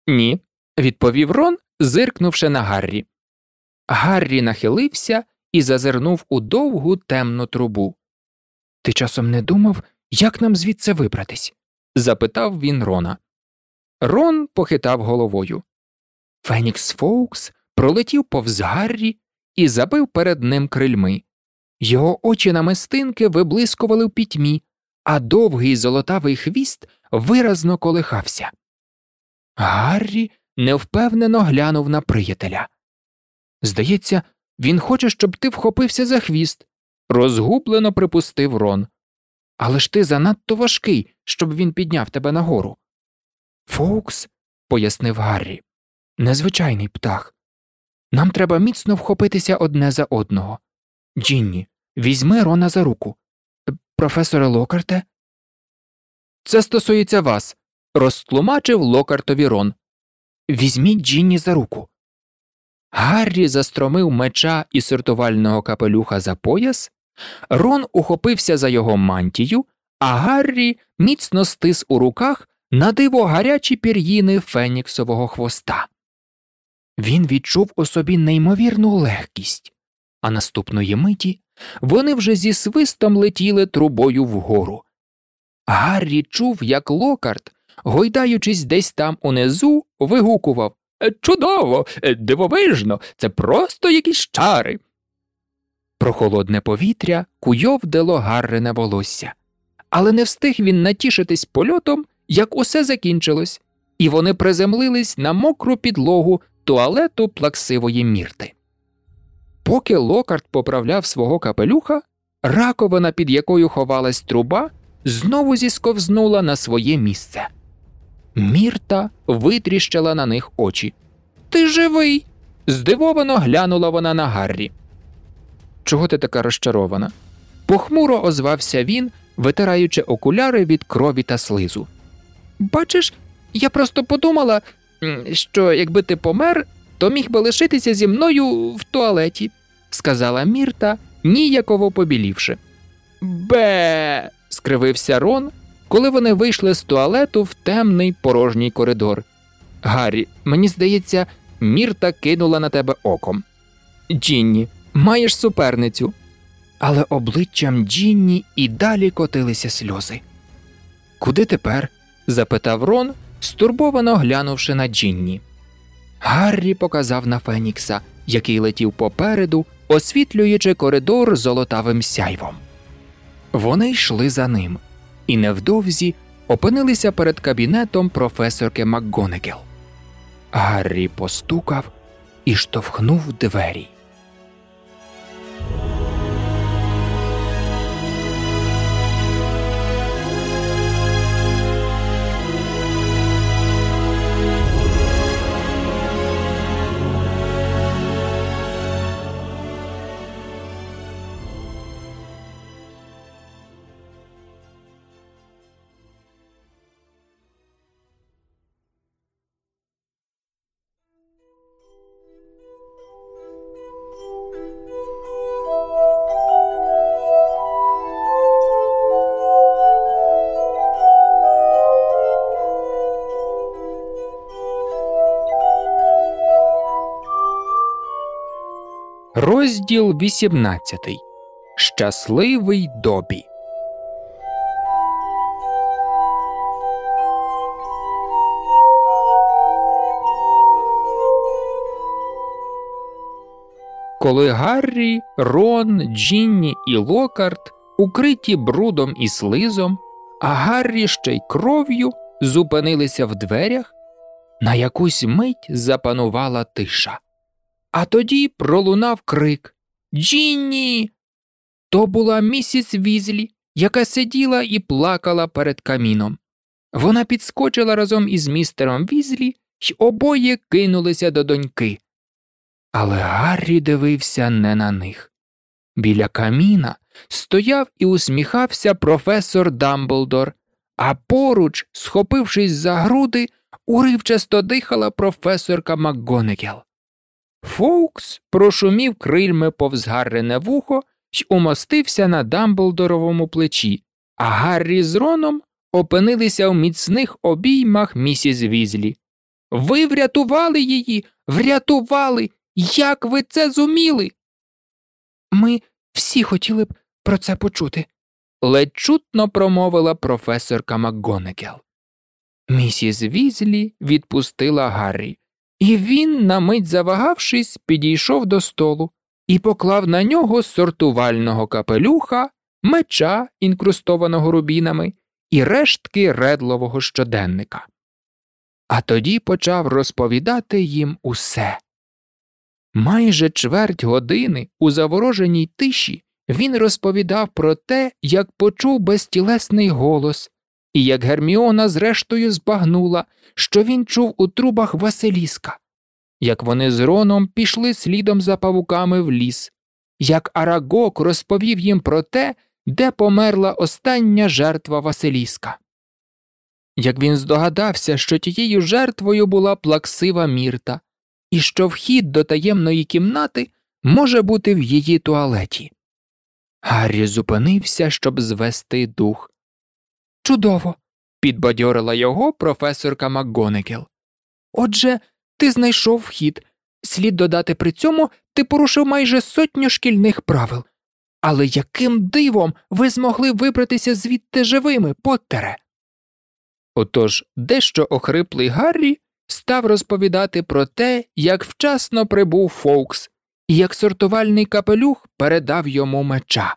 Ні, відповів Рон, зиркнувши на Гаррі. Гаррі нахилився і зазирнув у довгу темну трубу. Ти часом не думав, як нам звідси вибратись? запитав він Рона. Рон похитав головою. Фенікс Фоукс пролетів повз Гаррі і забив перед ним крильми. Його очі намистинки виблискували в пітьмі, а довгий золотавий хвіст виразно колихався. Гаррі невпевнено глянув на приятеля. Здається, він хоче, щоб ти вхопився за хвіст, розгублено припустив Рон. Але ж ти занадто важкий, щоб він підняв тебе нагору. Фоукс, пояснив Гаррі, незвичайний птах. Нам треба міцно вхопитися одне за одного. Джінні, візьми Рона за руку. Професоре Локарте. Це стосується вас, розтлумачив Локартові Рон. Візьміть Джінні за руку. Гаррі застромив меча і сортувального капелюха за пояс, Рон ухопився за його мантію, а Гаррі міцно стис у руках на диво гарячі пір'їни феніксового хвоста. Він відчув у собі неймовірну легкість, а наступної миті вони вже зі свистом летіли трубою вгору. Гаррі чув, як локарт, гойдаючись десь там унизу, вигукував Чудово, дивовижно, це просто якісь чари. Прохолодне повітря куйовдило Гаррине волосся, але не встиг він натішитись польотом, як усе закінчилось, і вони приземлились на мокру підлогу туалету плаксивої мірти. Поки Локарт поправляв свого капелюха, раковина, під якою ховалась труба, знову зісковзнула на своє місце. Мірта витріщила на них очі. Ти живий. здивовано глянула вона на Гаррі. Чого ти така розчарована? Похмуро озвався він, витираючи окуляри від крові та слизу. Бачиш, я просто подумала, що якби ти помер, то міг би лишитися зі мною в туалеті, сказала Мірта, ніяково побілівши. Бе. скривився Рон, коли вони вийшли з туалету в темний порожній коридор. Гаррі, мені здається, Мірта кинула на тебе оком. Джінні, маєш суперницю. Але обличчям Джінні і далі котилися сльози. Куди тепер? запитав Рон, стурбовано глянувши на Джінні. Гаррі показав на Фенікса, який летів попереду, освітлюючи коридор золотавим сяйвом. Вони йшли за ним і невдовзі опинилися перед кабінетом професорки МакГонегел. Гаррі постукав і штовхнув двері. Розділ 18. Щасливий добі. Коли Гаррі, Рон, Джінні і Локарт, укриті брудом і слизом, а Гаррі ще й кров'ю зупинилися в дверях, на якусь мить запанувала тиша. А тоді пролунав крик Джінні. То була місіс Візлі, яка сиділа і плакала перед каміном. Вона підскочила разом із містером Візлі й обоє кинулися до доньки. Але Гаррі дивився не на них. Біля каміна стояв і усміхався професор Дамблдор, а поруч, схопившись за груди, уривчасто дихала професорка МакГонегел. Фоукс прошумів крильми повз Гаррине вухо й умостився на Дамблдоровому плечі, а Гаррі з Роном опинилися в міцних обіймах місіс Візлі. Ви врятували її, врятували. Як ви це зуміли? Ми всі хотіли б про це почути, ледь чутно промовила професорка МакГонегел. Місіс Візлі відпустила Гаррі. І він, на мить завагавшись, підійшов до столу і поклав на нього сортувального капелюха, меча, інкрустованого рубінами, і рештки редлового щоденника. А тоді почав розповідати їм усе. Майже чверть години у завороженій тиші він розповідав про те, як почув безтілесний голос, і як Герміона зрештою збагнула, що він чув у трубах Василіска, як вони з Роном пішли слідом за павуками в ліс, як Арагок розповів їм про те, де померла остання жертва Василіска. Як він здогадався, що тією жертвою була плаксива мірта, і що вхід до таємної кімнати може бути в її туалеті. Гаррі зупинився, щоб звести дух. Чудово, підбадьорила його професорка МакГонегел. Отже, ти знайшов вхід. Слід додати при цьому ти порушив майже сотню шкільних правил. Але яким дивом ви змогли вибратися звідти живими, Поттере? Отож дещо охриплий Гаррі став розповідати про те, як вчасно прибув Фоукс і як сортувальний капелюх передав йому меча.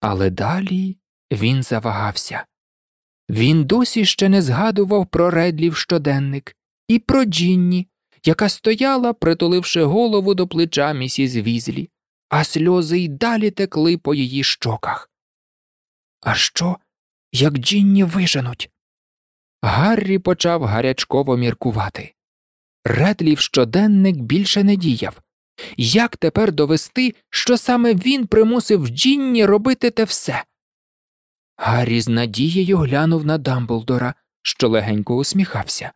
Але далі він завагався. Він досі ще не згадував про Редлів щоденник і про Джінні, яка стояла, притуливши голову до плеча місіс Візлі, а сльози й далі текли по її щоках. А що, як Джінні виженуть? Гаррі почав гарячково міркувати. Редлів щоденник більше не діяв. Як тепер довести, що саме він примусив Джінні робити те все? Гаррі з надією глянув на Дамблдора, що легенько усміхався,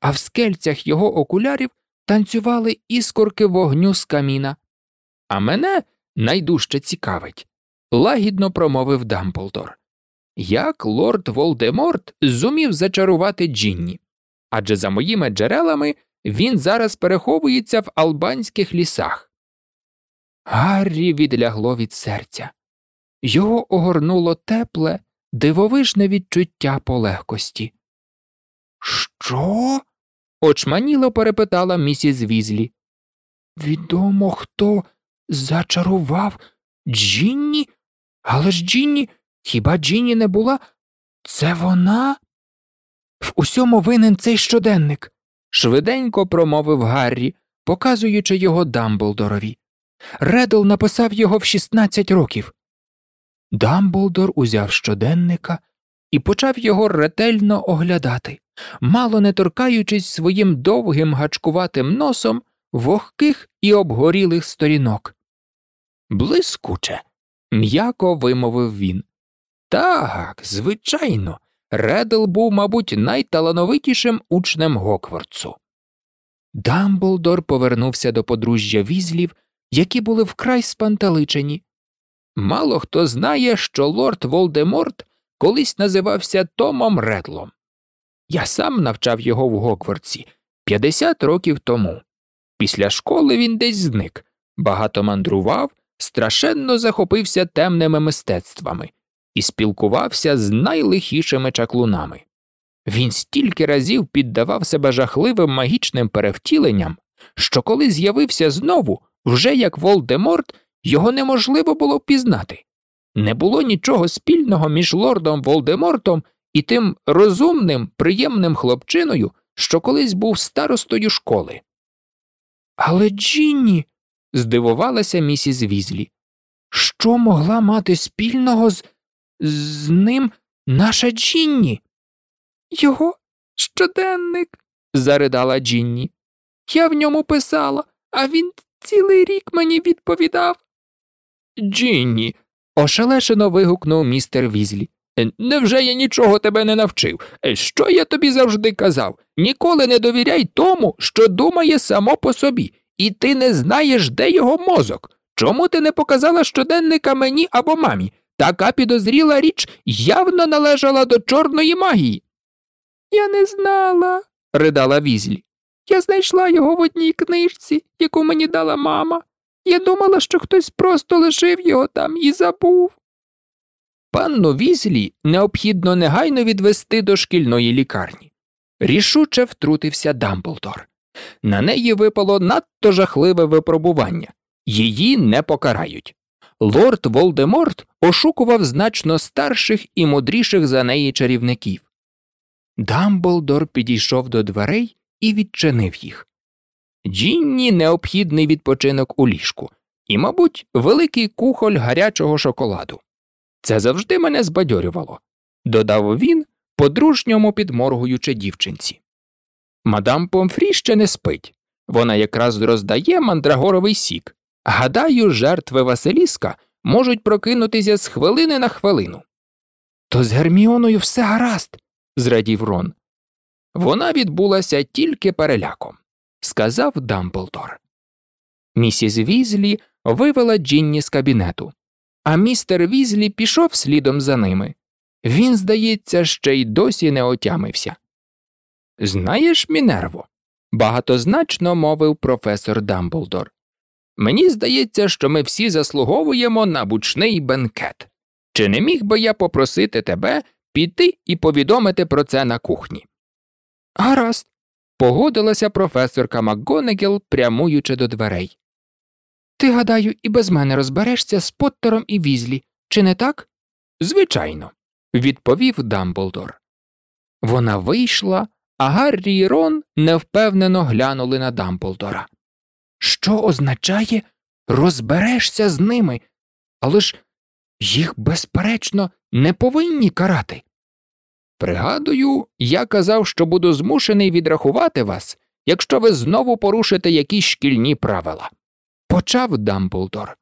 а в скельцях його окулярів танцювали іскорки вогню з каміна. А мене найдужче цікавить, лагідно промовив Дамблдор. Як лорд Волдеморт зумів зачарувати Джінні? Адже за моїми джерелами він зараз переховується в албанських лісах. Гаррі відлягло від серця. Його огорнуло тепле, дивовижне відчуття полегкості. Що? очманіло перепитала місіс Візлі. Відомо, хто зачарував Джінні? Але ж Джінні, хіба Джінні не була? Це вона? В усьому винен цей щоденник, швиденько промовив Гаррі, показуючи його Дамблдорові. Редл написав його в 16 років. Дамблдор узяв щоденника і почав його ретельно оглядати, мало не торкаючись своїм довгим гачкуватим носом вогких і обгорілих сторінок. Блискуче, м'яко вимовив він. Так, звичайно, Редл був, мабуть, найталановитішим учнем Гоквардсу. Дамблдор повернувся до подружжя візлів, які були вкрай спантеличені. Мало хто знає, що лорд Волдеморт колись називався Томом Редлом. Я сам навчав його в Гоквардсі 50 років тому. Після школи він десь зник, багато мандрував, страшенно захопився темними мистецтвами і спілкувався з найлихішими чаклунами. Він стільки разів піддавав себе жахливим магічним перевтіленням, що коли з'явився знову, вже як Волдеморт, його неможливо було впізнати. Не було нічого спільного між лордом Волдемортом і тим розумним, приємним хлопчиною, що колись був старостою школи. Але Джінні, здивувалася місіс Візлі, що могла мати спільного з з ним наша Джінні? Його щоденник, заридала Джінні. Я в ньому писала, а він цілий рік мені відповідав. Джінні, ошелешено вигукнув містер Візлі. «Е, невже я нічого тебе не навчив? Е, що я тобі завжди казав? Ніколи не довіряй тому, що думає само по собі, і ти не знаєш, де його мозок. Чому ти не показала щоденника мені або мамі? Така підозріла річ явно належала до чорної магії. Я не знала, ридала Візлі. Я знайшла його в одній книжці, яку мені дала мама. Я думала, що хтось просто лишив його там і забув. Панну Візлі необхідно негайно відвести до шкільної лікарні. Рішуче втрутився Дамблдор. На неї випало надто жахливе випробування її не покарають. Лорд Волдеморт ошукував значно старших і мудріших за неї чарівників. Дамблдор підійшов до дверей і відчинив їх. Джінні необхідний відпочинок у ліжку і, мабуть, великий кухоль гарячого шоколаду. Це завжди мене збадьорювало, додав він, по-дружньому підморгуючи дівчинці. Мадам Помфрі ще не спить. Вона якраз роздає мандрагоровий сік. Гадаю, жертви Василіска можуть прокинутися з хвилини на хвилину. То з Герміоною все гаразд, зрадів Рон. Вона відбулася тільки переляком, сказав Дамблдор. Місіс Візлі вивела Джінні з кабінету, а містер Візлі пішов слідом за ними. Він, здається, ще й досі не отямився. Знаєш, Мінерво, багатозначно мовив професор Дамблдор. Мені здається, що ми всі заслуговуємо на бучний бенкет. Чи не міг би я попросити тебе піти і повідомити про це на кухні? Гаразд, погодилася професорка МакГонегіл, прямуючи до дверей. Ти, гадаю, і без мене розберешся з Поттером і візлі, чи не так? Звичайно, відповів Дамблдор. Вона вийшла, а Гаррі і Рон невпевнено глянули на Дамблдора. Що означає розберешся з ними, але ж їх, безперечно, не повинні карати. Пригадую, я казав, що буду змушений відрахувати вас, якщо ви знову порушите якісь шкільні правила. Почав Дамблдор.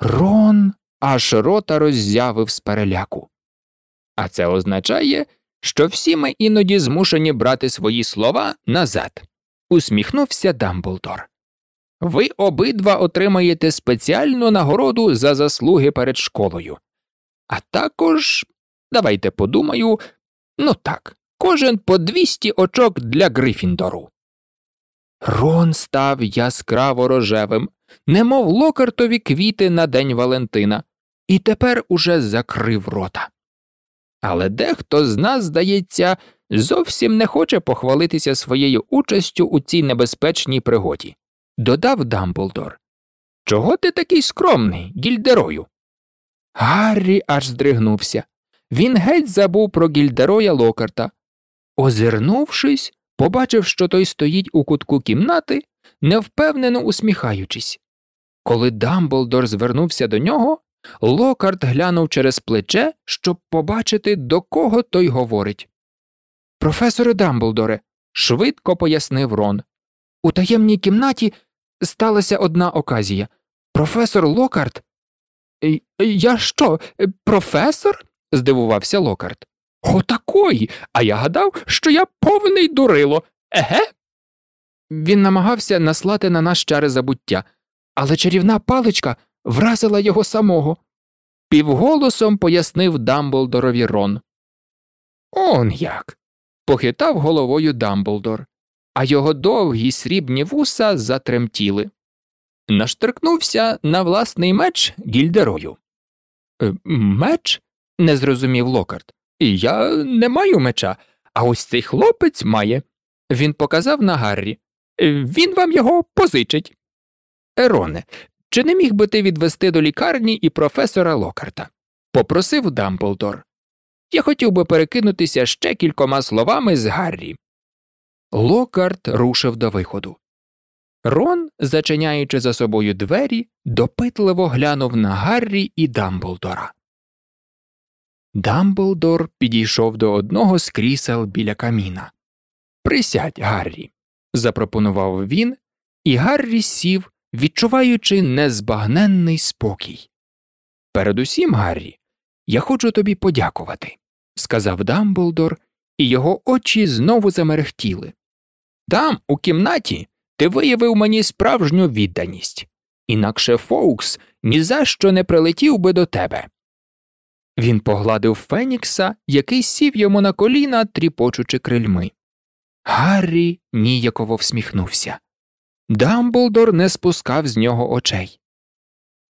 Рон аж рота роззявив з переляку. А це означає, що всі ми іноді змушені брати свої слова назад, усміхнувся Дамблдор. Ви обидва отримаєте спеціальну нагороду за заслуги перед школою. А також, давайте подумаю, ну так, кожен по 200 очок для Грифіндору. Рон став яскраво рожевим, немов локартові квіти на День Валентина, і тепер уже закрив рота. Але дехто з нас, здається, зовсім не хоче похвалитися своєю участю у цій небезпечній пригоді, додав Дамблдор. Чого ти такий скромний, гільдерою? Гаррі аж здригнувся. Він геть забув про гільдероя Локарта. Озирнувшись, побачив, що той стоїть у кутку кімнати, невпевнено усміхаючись. Коли Дамблдор звернувся до нього, Локарт глянув через плече, щоб побачити, до кого той говорить. Професоре Дамблдоре, швидко пояснив Рон. У таємній кімнаті сталася одна оказія. Професор Локарт. Я що, професор? Здивувався Локарт. Отакої. А я гадав, що я повний дурило. Еге? Він намагався наслати на нас чари забуття, але чарівна паличка вразила його самого. Півголосом пояснив Дамблдорові Рон. Он як. похитав головою Дамблдор, а його довгі срібні вуса затремтіли. Наштрикнувся на власний меч гільдерою. «Е, меч? Не зрозумів Локарт. Я не маю меча, а ось цей хлопець має. Він показав на Гаррі. Він вам його позичить. Ероне, чи не міг би ти відвести до лікарні і професора Локарта? Попросив Дамблдор. Я хотів би перекинутися ще кількома словами з Гаррі. Локарт рушив до виходу. Рон, зачиняючи за собою двері, допитливо глянув на Гаррі і Дамблдора. Дамблдор підійшов до одного з крісел біля каміна. Присядь, Гаррі, запропонував він, і Гаррі сів, відчуваючи незбагненний спокій. Передусім, Гаррі, я хочу тобі подякувати, сказав Дамблдор, і його очі знову замерехтіли. Там, у кімнаті, ти виявив мені справжню відданість, інакше Фоукс ні за що не прилетів би до тебе. Він погладив Фенікса, який сів йому на коліна, тріпочучи крильми. Гаррі ніяково всміхнувся. Дамблдор не спускав з нього очей.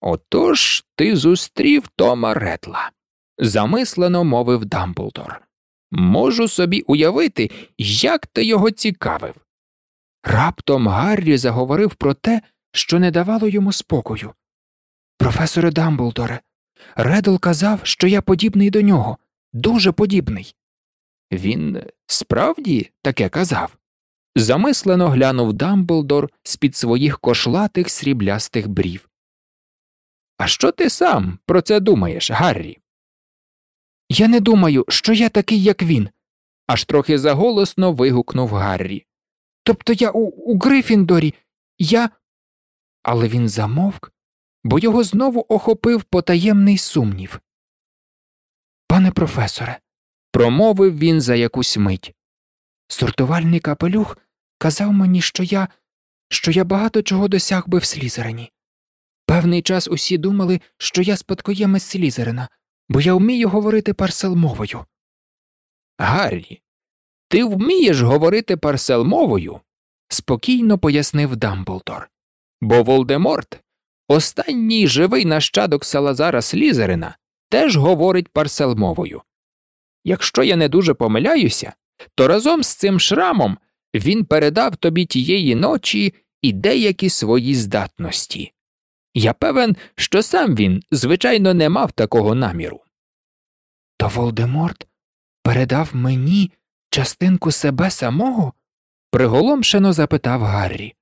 Отож ти зустрів Тома Редла, замислено мовив Дамблдор. Можу собі уявити, як ти його цікавив. Раптом Гаррі заговорив про те, що не давало йому спокою. Професоре Дамблдоре, Редл казав, що я подібний до нього, дуже подібний. Він справді таке казав. Замислено глянув Дамблдор з під своїх кошлатих сріблястих брів. А що ти сам про це думаєш, Гаррі? Я не думаю, що я такий, як він, аж трохи заголосно вигукнув Гаррі. Тобто я у, у Грифіндорі, я. Але він замовк, бо його знову охопив потаємний сумнів. Пане професоре, промовив він за якусь мить. Сортувальний капелюх казав мені, що я що я багато чого досяг би в Слізерині. Певний час усі думали, що я спадкоємець Слізерина, бо я вмію говорити парселмовою. Гаррі, ти вмієш говорити парселмовою? спокійно пояснив Дамблдор. Бо Волдеморт Останній живий нащадок Салазара Слізерина теж говорить парселмовою. Якщо я не дуже помиляюся, то разом з цим шрамом він передав тобі тієї ночі і деякі свої здатності. Я певен, що сам він, звичайно, не мав такого наміру. То Волдеморт передав мені частинку себе самого? приголомшено запитав Гаррі.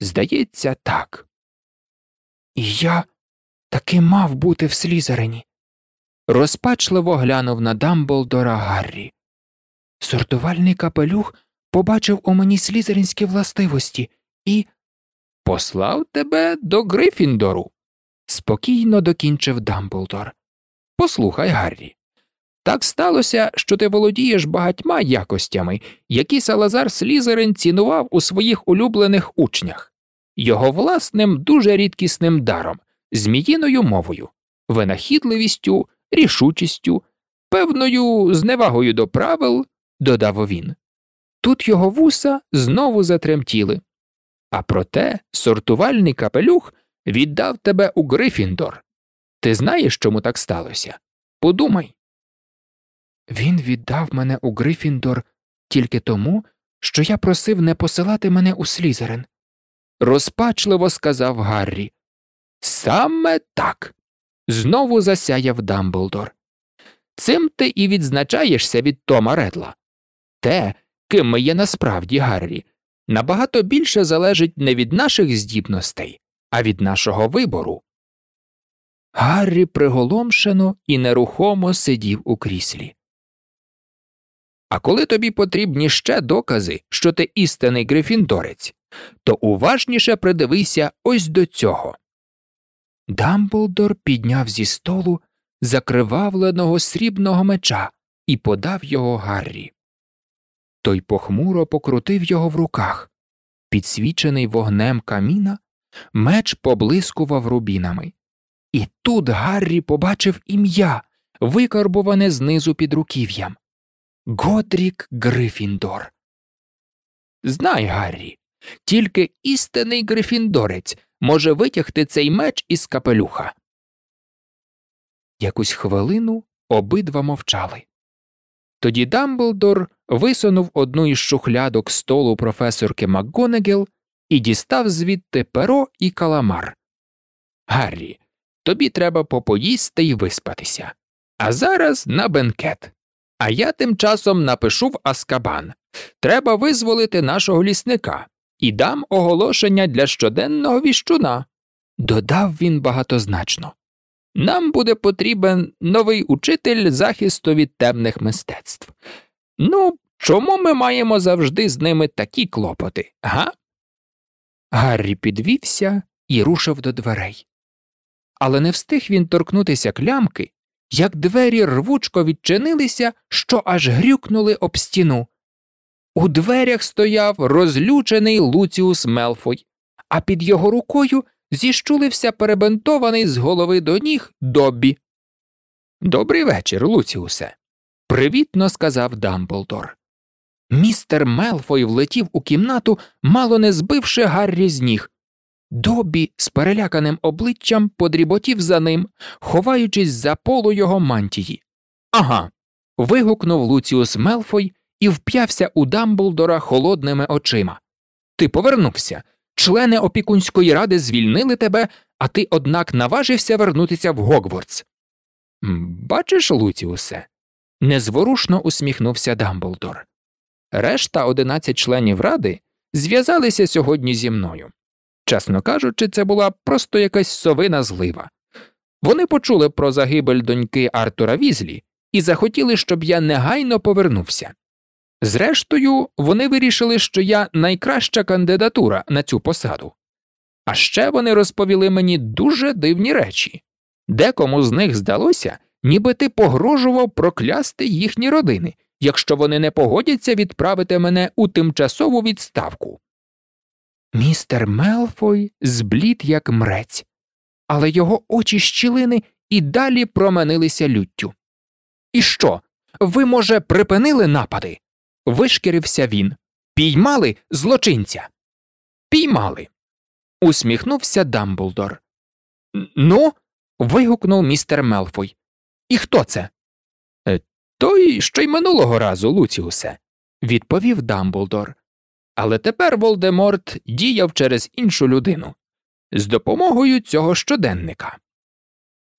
Здається, так. І я таки мав бути в слізерині. Розпачливо глянув на Дамблдора Гаррі. Сортувальний капелюх побачив у мені слізеринські властивості і послав тебе до Грифіндору, спокійно докінчив Дамблдор. Послухай, Гаррі. Так сталося, що ти володієш багатьма якостями, які Салазар Слізерин цінував у своїх улюблених учнях, його власним дуже рідкісним даром, зміїною мовою, винахідливістю, рішучістю, певною зневагою до правил, додав він. Тут його вуса знову затремтіли. А проте сортувальний капелюх віддав тебе у Грифіндор. Ти знаєш, чому так сталося? Подумай. Він віддав мене у Грифіндор тільки тому, що я просив не посилати мене у Слізерин, розпачливо сказав Гаррі. Саме так. Знову засяяв Дамблдор. Цим ти і відзначаєшся від Тома Редла. Те, ким ми є насправді, Гаррі, набагато більше залежить не від наших здібностей, а від нашого вибору. Гаррі приголомшено і нерухомо сидів у кріслі. А коли тобі потрібні ще докази, що ти істинний грифіндорець, то уважніше придивися ось до цього. Дамблдор підняв зі столу закривавленого срібного меча і подав його Гаррі. Той похмуро покрутив його в руках. Підсвічений вогнем каміна, меч поблискував рубінами. І тут Гаррі побачив ім'я, викарбуване знизу під руків'ям Годрік Грифіндор. Знай, Гаррі, тільки істинний грифіндорець може витягти цей меч із капелюха. Якусь хвилину обидва мовчали. Тоді Дамблдор висунув одну із шухлядок столу професорки МакГонегел і дістав звідти перо і каламар. Гаррі, тобі треба попоїсти і виспатися. А зараз на бенкет. А я тим часом напишу в Аскабан треба визволити нашого лісника і дам оголошення для щоденного віщуна. Додав він багатозначно. Нам буде потрібен новий учитель захисту від темних мистецтв. Ну, чому ми маємо завжди з ними такі клопоти, га? Гаррі підвівся і рушив до дверей. Але не встиг він торкнутися клямки, як двері рвучко відчинилися, що аж грюкнули об стіну. У дверях стояв розлючений Луціус Мелфой, а під його рукою зіщулився перебентований з голови до ніг Доббі. Добрий вечір, Луціусе, привітно сказав Дамблдор. Містер Мелфой влетів у кімнату, мало не збивши Гаррі з ніг. Добі з переляканим обличчям подріботів за ним, ховаючись за полу його мантії. Ага. вигукнув Луціус Мелфой і вп'явся у Дамблдора холодними очима. Ти повернувся. Члени опікунської ради звільнили тебе, а ти, однак, наважився вернутися в Гогвардс. Бачиш, Луціусе? незворушно усміхнувся Дамблдор. Решта одинадцять членів ради зв'язалися сьогодні зі мною. Чесно кажучи, це була просто якась совина злива. Вони почули про загибель доньки Артура Візлі і захотіли, щоб я негайно повернувся. Зрештою, вони вирішили, що я найкраща кандидатура на цю посаду. А ще вони розповіли мені дуже дивні речі декому з них здалося, ніби ти погрожував проклясти їхні родини, якщо вони не погодяться відправити мене у тимчасову відставку. Містер Мелфой зблід, як мрець, але його очі щілини і далі променилися люттю. І що? Ви, може, припинили напади? Вишкірився він. Піймали злочинця. Піймали. усміхнувся Дамблдор. Ну. вигукнув містер Мелфой. І хто це? «Е, той, що й минулого разу, Луціусе, відповів Дамблдор. Але тепер Волдеморт діяв через іншу людину з допомогою цього щоденника.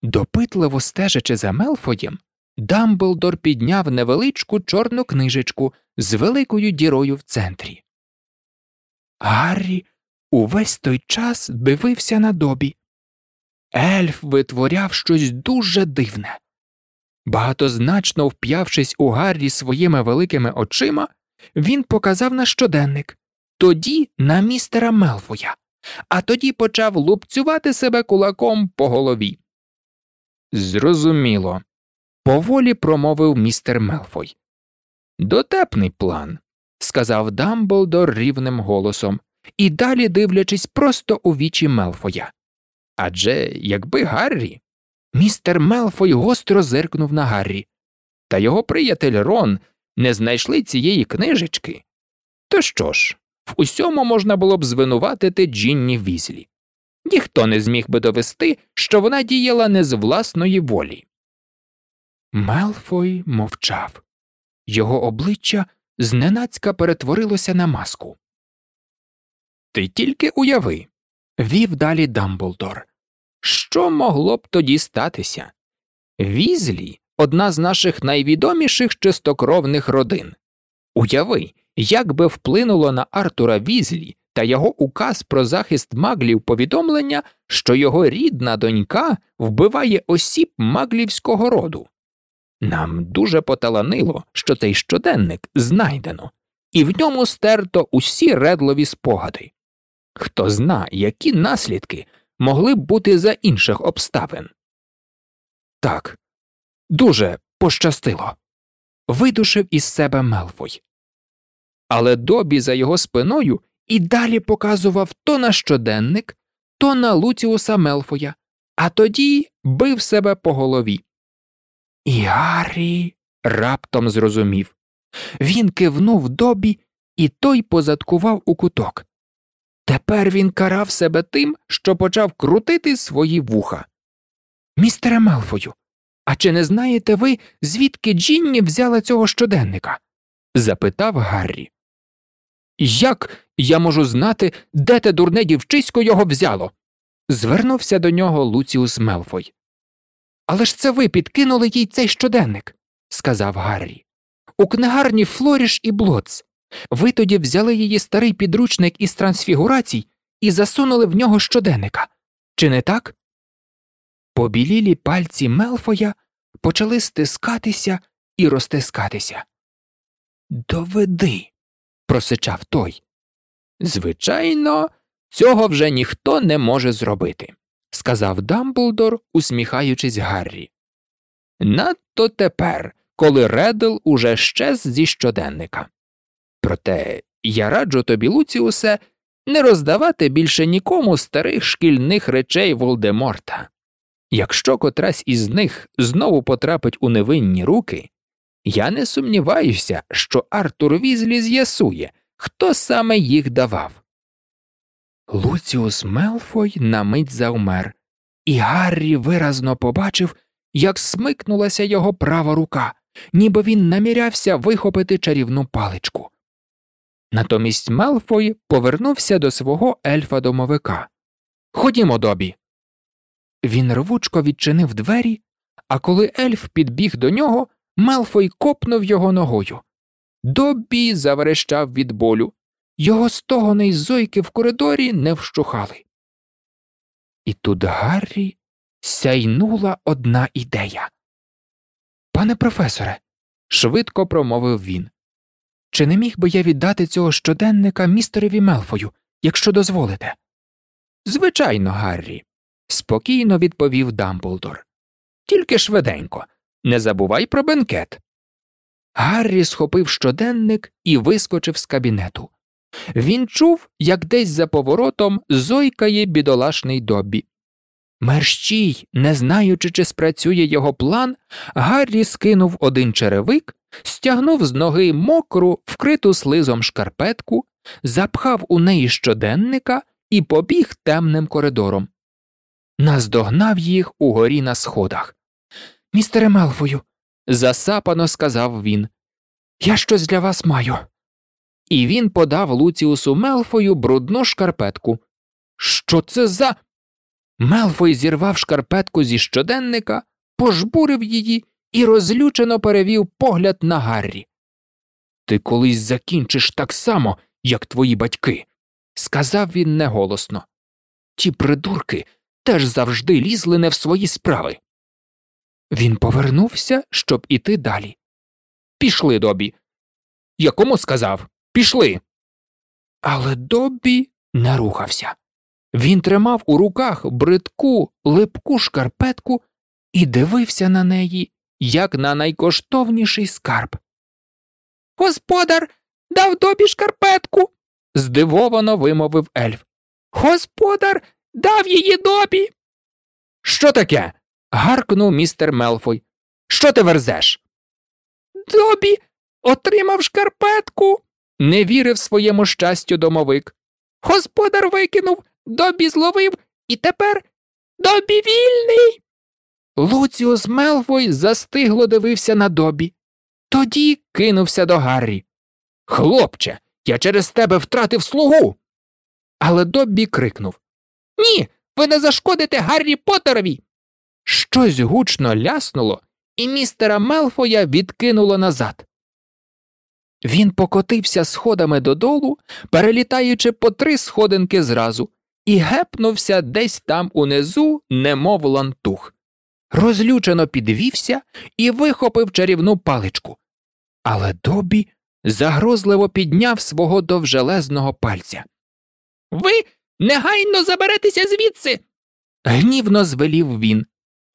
Допитливо стежачи за Мелфоєм, Дамблдор підняв невеличку чорну книжечку з великою дірою в центрі. Гаррі увесь той час дивився на добі. Ельф витворяв щось дуже дивне. Багатозначно вп'явшись у Гаррі своїми великими очима, він показав на щоденник, тоді на містера Мелфоя, а тоді почав лупцювати себе кулаком по голові. Зрозуміло, поволі промовив містер Мелфой. Дотепний план, сказав Дамблдор рівним голосом, і далі дивлячись просто у вічі Мелфоя. Адже якби Гаррі. Містер Мелфой гостро зиркнув на Гаррі, та його приятель Рон не знайшли цієї книжечки. То що ж, в усьому можна було б звинуватити Джінні Візлі. Ніхто не зміг би довести, що вона діяла не з власної волі. Мелфой мовчав. Його обличчя зненацька перетворилося на маску. Ти тільки уяви, вів далі Дамблдор. Що могло б тоді статися? Візлі одна з наших найвідоміших чистокровних родин. Уяви, як би вплинуло на Артура Візлі та його указ про захист маглів повідомлення, що його рідна донька вбиває осіб маглівського роду. Нам дуже поталанило, що цей щоденник знайдено, і в ньому стерто усі редлові спогади. Хто зна, які наслідки могли б бути за інших обставин. Так, дуже пощастило. Видушив із себе Мелфой. Але добі за його спиною і далі показував то на щоденник, то на Луціуса Мелфоя, а тоді бив себе по голові. І Гаррі раптом зрозумів. Він кивнув добі, і той позадкував у куток. Тепер він карав себе тим, що почав крутити свої вуха. Містере Мелфою, а чи не знаєте ви, звідки Джінні взяла цього щоденника? запитав Гаррі. Як я можу знати, де те дурне дівчисько його взяло? звернувся до нього Луціус Мелфой. Але ж це ви підкинули їй цей щоденник, сказав Гаррі. У книгарні Флоріш і Блоц. Ви тоді взяли її старий підручник із трансфігурацій і засунули в нього щоденника. Чи не так? Побілілі пальці Мелфоя почали стискатися і розтискатися. Доведи, просичав той. Звичайно, цього вже ніхто не може зробити, сказав Дамблдор, усміхаючись Гаррі. Надто тепер, коли Редл уже щез зі щоденника. Проте я раджу тобі, Луціусе, не роздавати більше нікому старих шкільних речей Волдеморта. Якщо котрась із них знову потрапить у невинні руки, я не сумніваюся, що Артур Візлі з'ясує, хто саме їх давав. Луціус Мелфой на мить завмер, і Гаррі виразно побачив, як смикнулася його права рука, ніби він намірявся вихопити чарівну паличку. Натомість Мелфой повернувся до свого ельфа домовика. Ходімо, добі. Він рвучко відчинив двері, а коли ельф підбіг до нього, Мелфой копнув його ногою. Добі заверещав від болю. Його стогони й зойки в коридорі не вщухали. І тут Гаррі сяйнула одна ідея. Пане професоре, швидко промовив він. Чи не міг би я віддати цього щоденника містереві Мелфою, якщо дозволите? Звичайно, Гаррі, спокійно відповів Дамблдор. Тільки швиденько, не забувай про бенкет. Гаррі схопив щоденник і вискочив з кабінету. Він чув, як десь за поворотом зойкає бідолашний добі. Мерщій, не знаючи, чи спрацює його план, Гаррі скинув один черевик, стягнув з ноги мокру, вкриту слизом шкарпетку, запхав у неї щоденника і побіг темним коридором. Наздогнав їх угорі на сходах. Містере Мелфою, засапано сказав він, я щось для вас маю. І він подав Луціусу Мелфою брудну шкарпетку. Що це за. Мелфой зірвав шкарпетку зі щоденника, пожбурив її і розлючено перевів погляд на Гаррі. Ти колись закінчиш так само, як твої батьки, сказав він неголосно. Ті придурки теж завжди лізли не в свої справи. Він повернувся, щоб іти далі. Пішли, Добі. Якому сказав Пішли. Але Добі не рухався. Він тримав у руках бридку, липку шкарпетку і дивився на неї як на найкоштовніший скарб. Господар дав добі шкарпетку. здивовано вимовив ельф. Господар дав її добі. Що таке? гаркнув містер Мелфой. Що ти верзеш? Добі отримав шкарпетку, не вірив своєму щастю домовик. Господар викинув, добі зловив, і тепер добі вільний. Луціус Мелфой застигло дивився на добі. Тоді кинувся до Гаррі. Хлопче, я через тебе втратив слугу. Але Доббі крикнув Ні, ви не зашкодите Гаррі Поттерові. Щось гучно ляснуло, і містера Мелфоя відкинуло назад. Він покотився сходами додолу, перелітаючи по три сходинки зразу, і гепнувся десь там унизу, немов лантух. Розлючено підвівся і вихопив чарівну паличку. Але Добі загрозливо підняв свого довжелезного пальця. Ви негайно заберетеся звідси. гнівно звелів він.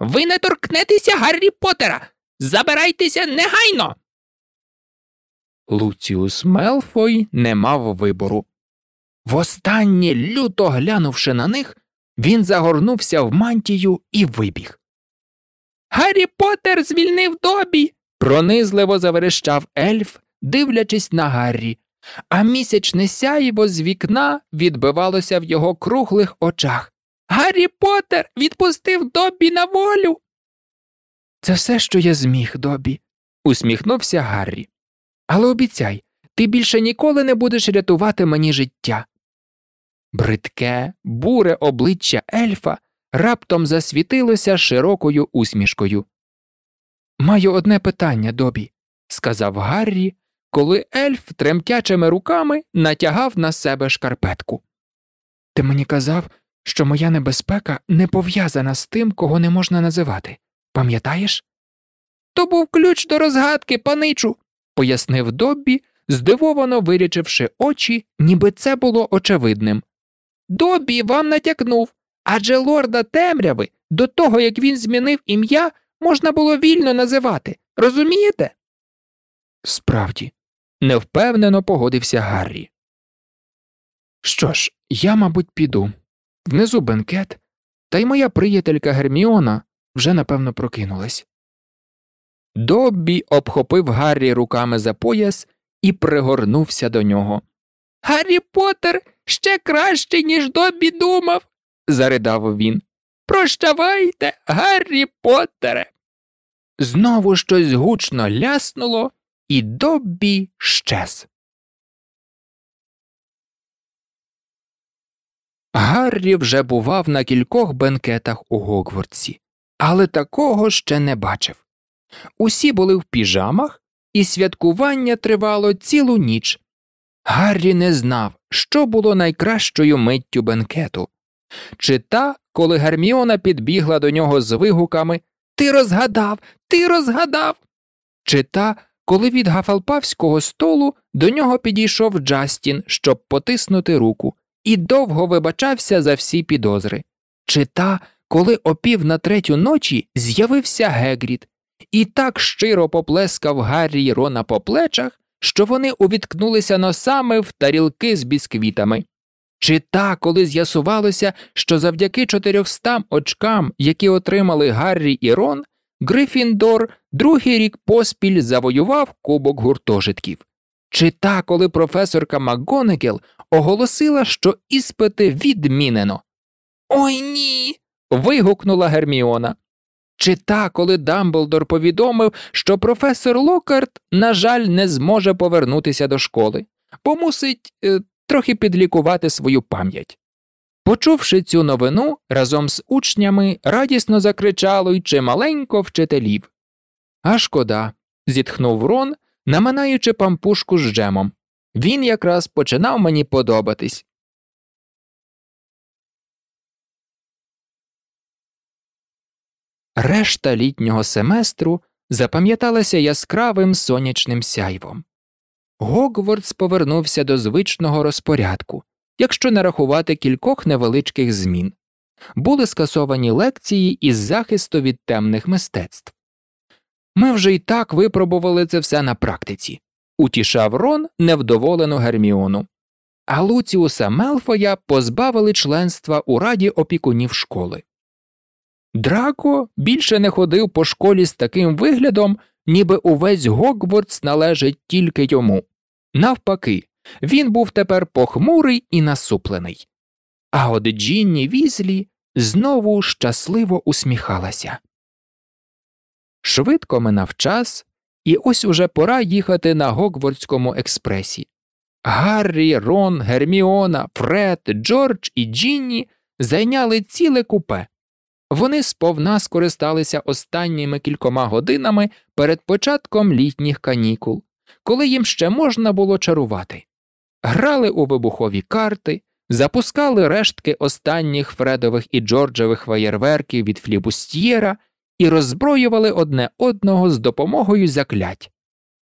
Ви не торкнетеся Гаррі Поттера! Забирайтеся негайно. Луціус Мелфой не мав вибору. Востаннє, люто глянувши на них, він загорнувся в мантію і вибіг. Гаррі Поттер звільнив добі. пронизливо заверещав ельф, дивлячись на Гаррі, а місячне сяйво з вікна відбивалося в його круглих очах. Гаррі Поттер відпустив добі на волю. Це все, що я зміг, добі, усміхнувся Гаррі. Але обіцяй, ти більше ніколи не будеш рятувати мені життя. Бридке, буре обличчя ельфа раптом засвітилося широкою усмішкою. Маю одне питання, добі, сказав Гаррі, коли ельф тремтячими руками натягав на себе шкарпетку. Ти мені казав, що моя небезпека не пов'язана з тим, кого не можна називати. Пам'ятаєш? То був ключ до розгадки, паничу, пояснив Доббі, здивовано вирічивши очі, ніби це було очевидним. Доббі вам натякнув, адже лорда темряви до того, як він змінив ім'я, можна було вільно називати. Розумієте? Справді, невпевнено погодився Гаррі. Що ж, я, мабуть, піду. Внизу бенкет, та й моя приятелька Герміона вже напевно прокинулась. Доббі обхопив Гаррі руками за пояс і пригорнувся до нього. Гаррі Поттер ще кращий, ніж Доббі думав, заридав він. Прощавайте, Гаррі Поттере. Знову щось гучно ляснуло, і Доббі щез. Гаррі вже бував на кількох бенкетах у Гогвардсі, але такого ще не бачив. Усі були в піжамах, і святкування тривало цілу ніч. Гаррі не знав, що було найкращою миттю бенкету чи та, коли Герміона підбігла до нього з вигуками Ти розгадав, ти розгадав. Чи та, коли від гафалпавського столу до нього підійшов Джастін, щоб потиснути руку, і довго вибачався за всі підозри, чи та, коли опів на третю ночі з'явився Гегрід і так щиро поплескав Гаррі й Рона по плечах, що вони увіткнулися носами в тарілки з бісквітами. Чи та, коли з'ясувалося, що завдяки чотирьохстам очкам, які отримали Гаррі і Рон, Грифіндор другий рік поспіль завоював кубок гуртожитків, чи та, коли професорка МакГонегел оголосила, що іспити відмінено. Ой ні. вигукнула Герміона. Чи та, коли Дамблдор повідомив, що професор Локарт, на жаль, не зможе повернутися до школи, бо мусить е, трохи підлікувати свою пам'ять. Почувши цю новину, разом з учнями радісно закричало й чималенько вчителів. А шкода, зітхнув Рон, наминаючи пампушку з джемом. Він якраз починав мені подобатись. Решта літнього семестру запам'яталася яскравим сонячним сяйвом. Гогвардс повернувся до звичного розпорядку, якщо не рахувати кількох невеличких змін. Були скасовані лекції із захисту від темних мистецтв. Ми вже й так випробували це все на практиці, утішав Рон невдоволену Герміону. А Луціуса Мелфоя позбавили членства у раді опікунів школи. Драко більше не ходив по школі з таким виглядом, ніби увесь Гогвардс належить тільки йому. Навпаки, він був тепер похмурий і насуплений. А от Джінні Візлі знову щасливо усміхалася. Швидко минав час, і ось уже пора їхати на Гогвардському експресі. Гаррі, Рон, Герміона, Фред, Джордж і Джінні зайняли ціле купе. Вони сповна скористалися останніми кількома годинами перед початком літніх канікул, коли їм ще можна було чарувати, грали у вибухові карти, запускали рештки останніх Фредових і Джорджевих фаєрверків від флібустьєра і роззброювали одне одного з допомогою заклять.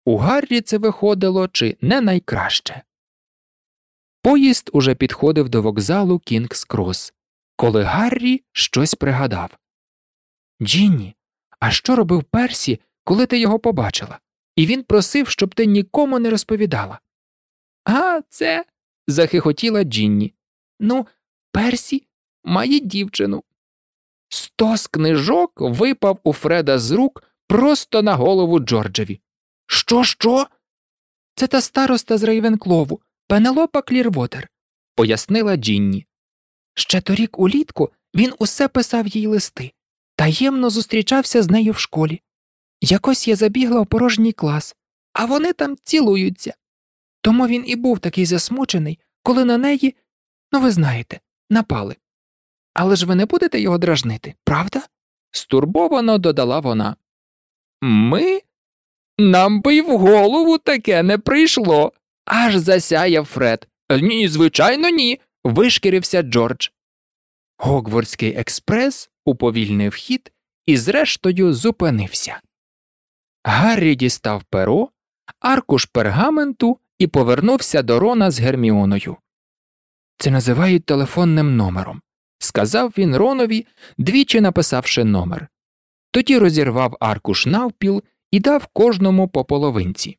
У Гаррі це виходило чи не найкраще. Поїзд уже підходив до вокзалу Кінгс Крос, коли Гаррі щось пригадав. Джінні, а що робив Персі, коли ти його побачила? І він просив, щоб ти нікому не розповідала. А, це. захихотіла Джінні. Ну, Персі має дівчину. Стос книжок випав у Фреда з рук просто на голову Джорджеві. Що, що? Це та староста з Рейвенклову, Пенелопа Клірвотер, пояснила Джінні. Ще торік улітку він усе писав їй листи, таємно зустрічався з нею в школі. Якось я забігла у порожній клас, а вони там цілуються. Тому він і був такий засмучений, коли на неї, ну ви знаєте, напали. Але ж ви не будете його дражнити, правда? стурбовано додала вона. Ми? Нам би й в голову таке не прийшло. аж засяяв Фред. Ні, звичайно, ні. Вишкірився Джордж. Гогвардський експрес уповільнив хід і, зрештою, зупинився. Гаррі дістав перо, аркуш пергаменту і повернувся до Рона з Герміоною. Це називають телефонним номером, сказав він Ронові, двічі написавши номер. Тоді розірвав аркуш навпіл і дав кожному по половинці.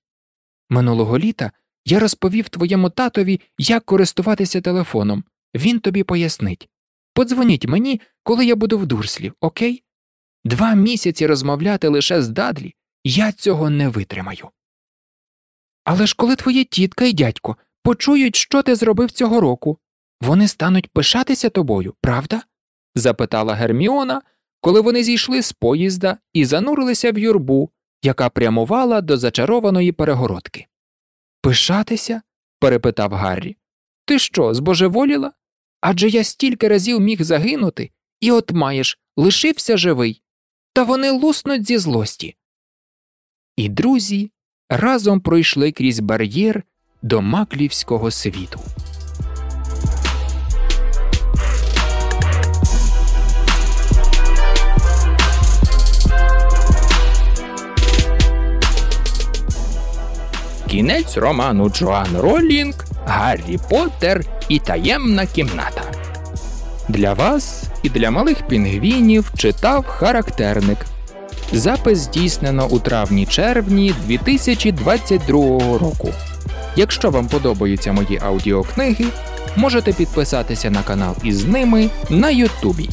Минулого літа я розповів твоєму татові, як користуватися телефоном. Він тобі пояснить. Подзвоніть мені, коли я буду в дурслі, окей? Два місяці розмовляти лише з Дадлі, я цього не витримаю. Але ж коли твоє тітка і дядько почують, що ти зробив цього року, вони стануть пишатися тобою, правда? запитала Герміона, коли вони зійшли з поїзда і занурилися в юрбу, яка прямувала до зачарованої перегородки. Пишатися? перепитав Гаррі. Ти що, збожеволіла? Адже я стільки разів міг загинути, і от маєш, лишився живий, та вони луснуть зі злості. І друзі разом пройшли крізь бар'єр до маклівського світу. Кінець роману Джоан Ролінг Гаррі Поттер і таємна кімната. Для вас і для малих пінгвінів читав характерник. Запис здійснено у травні-червні 2022 року. Якщо вам подобаються мої аудіокниги, можете підписатися на канал із ними на Ютубі.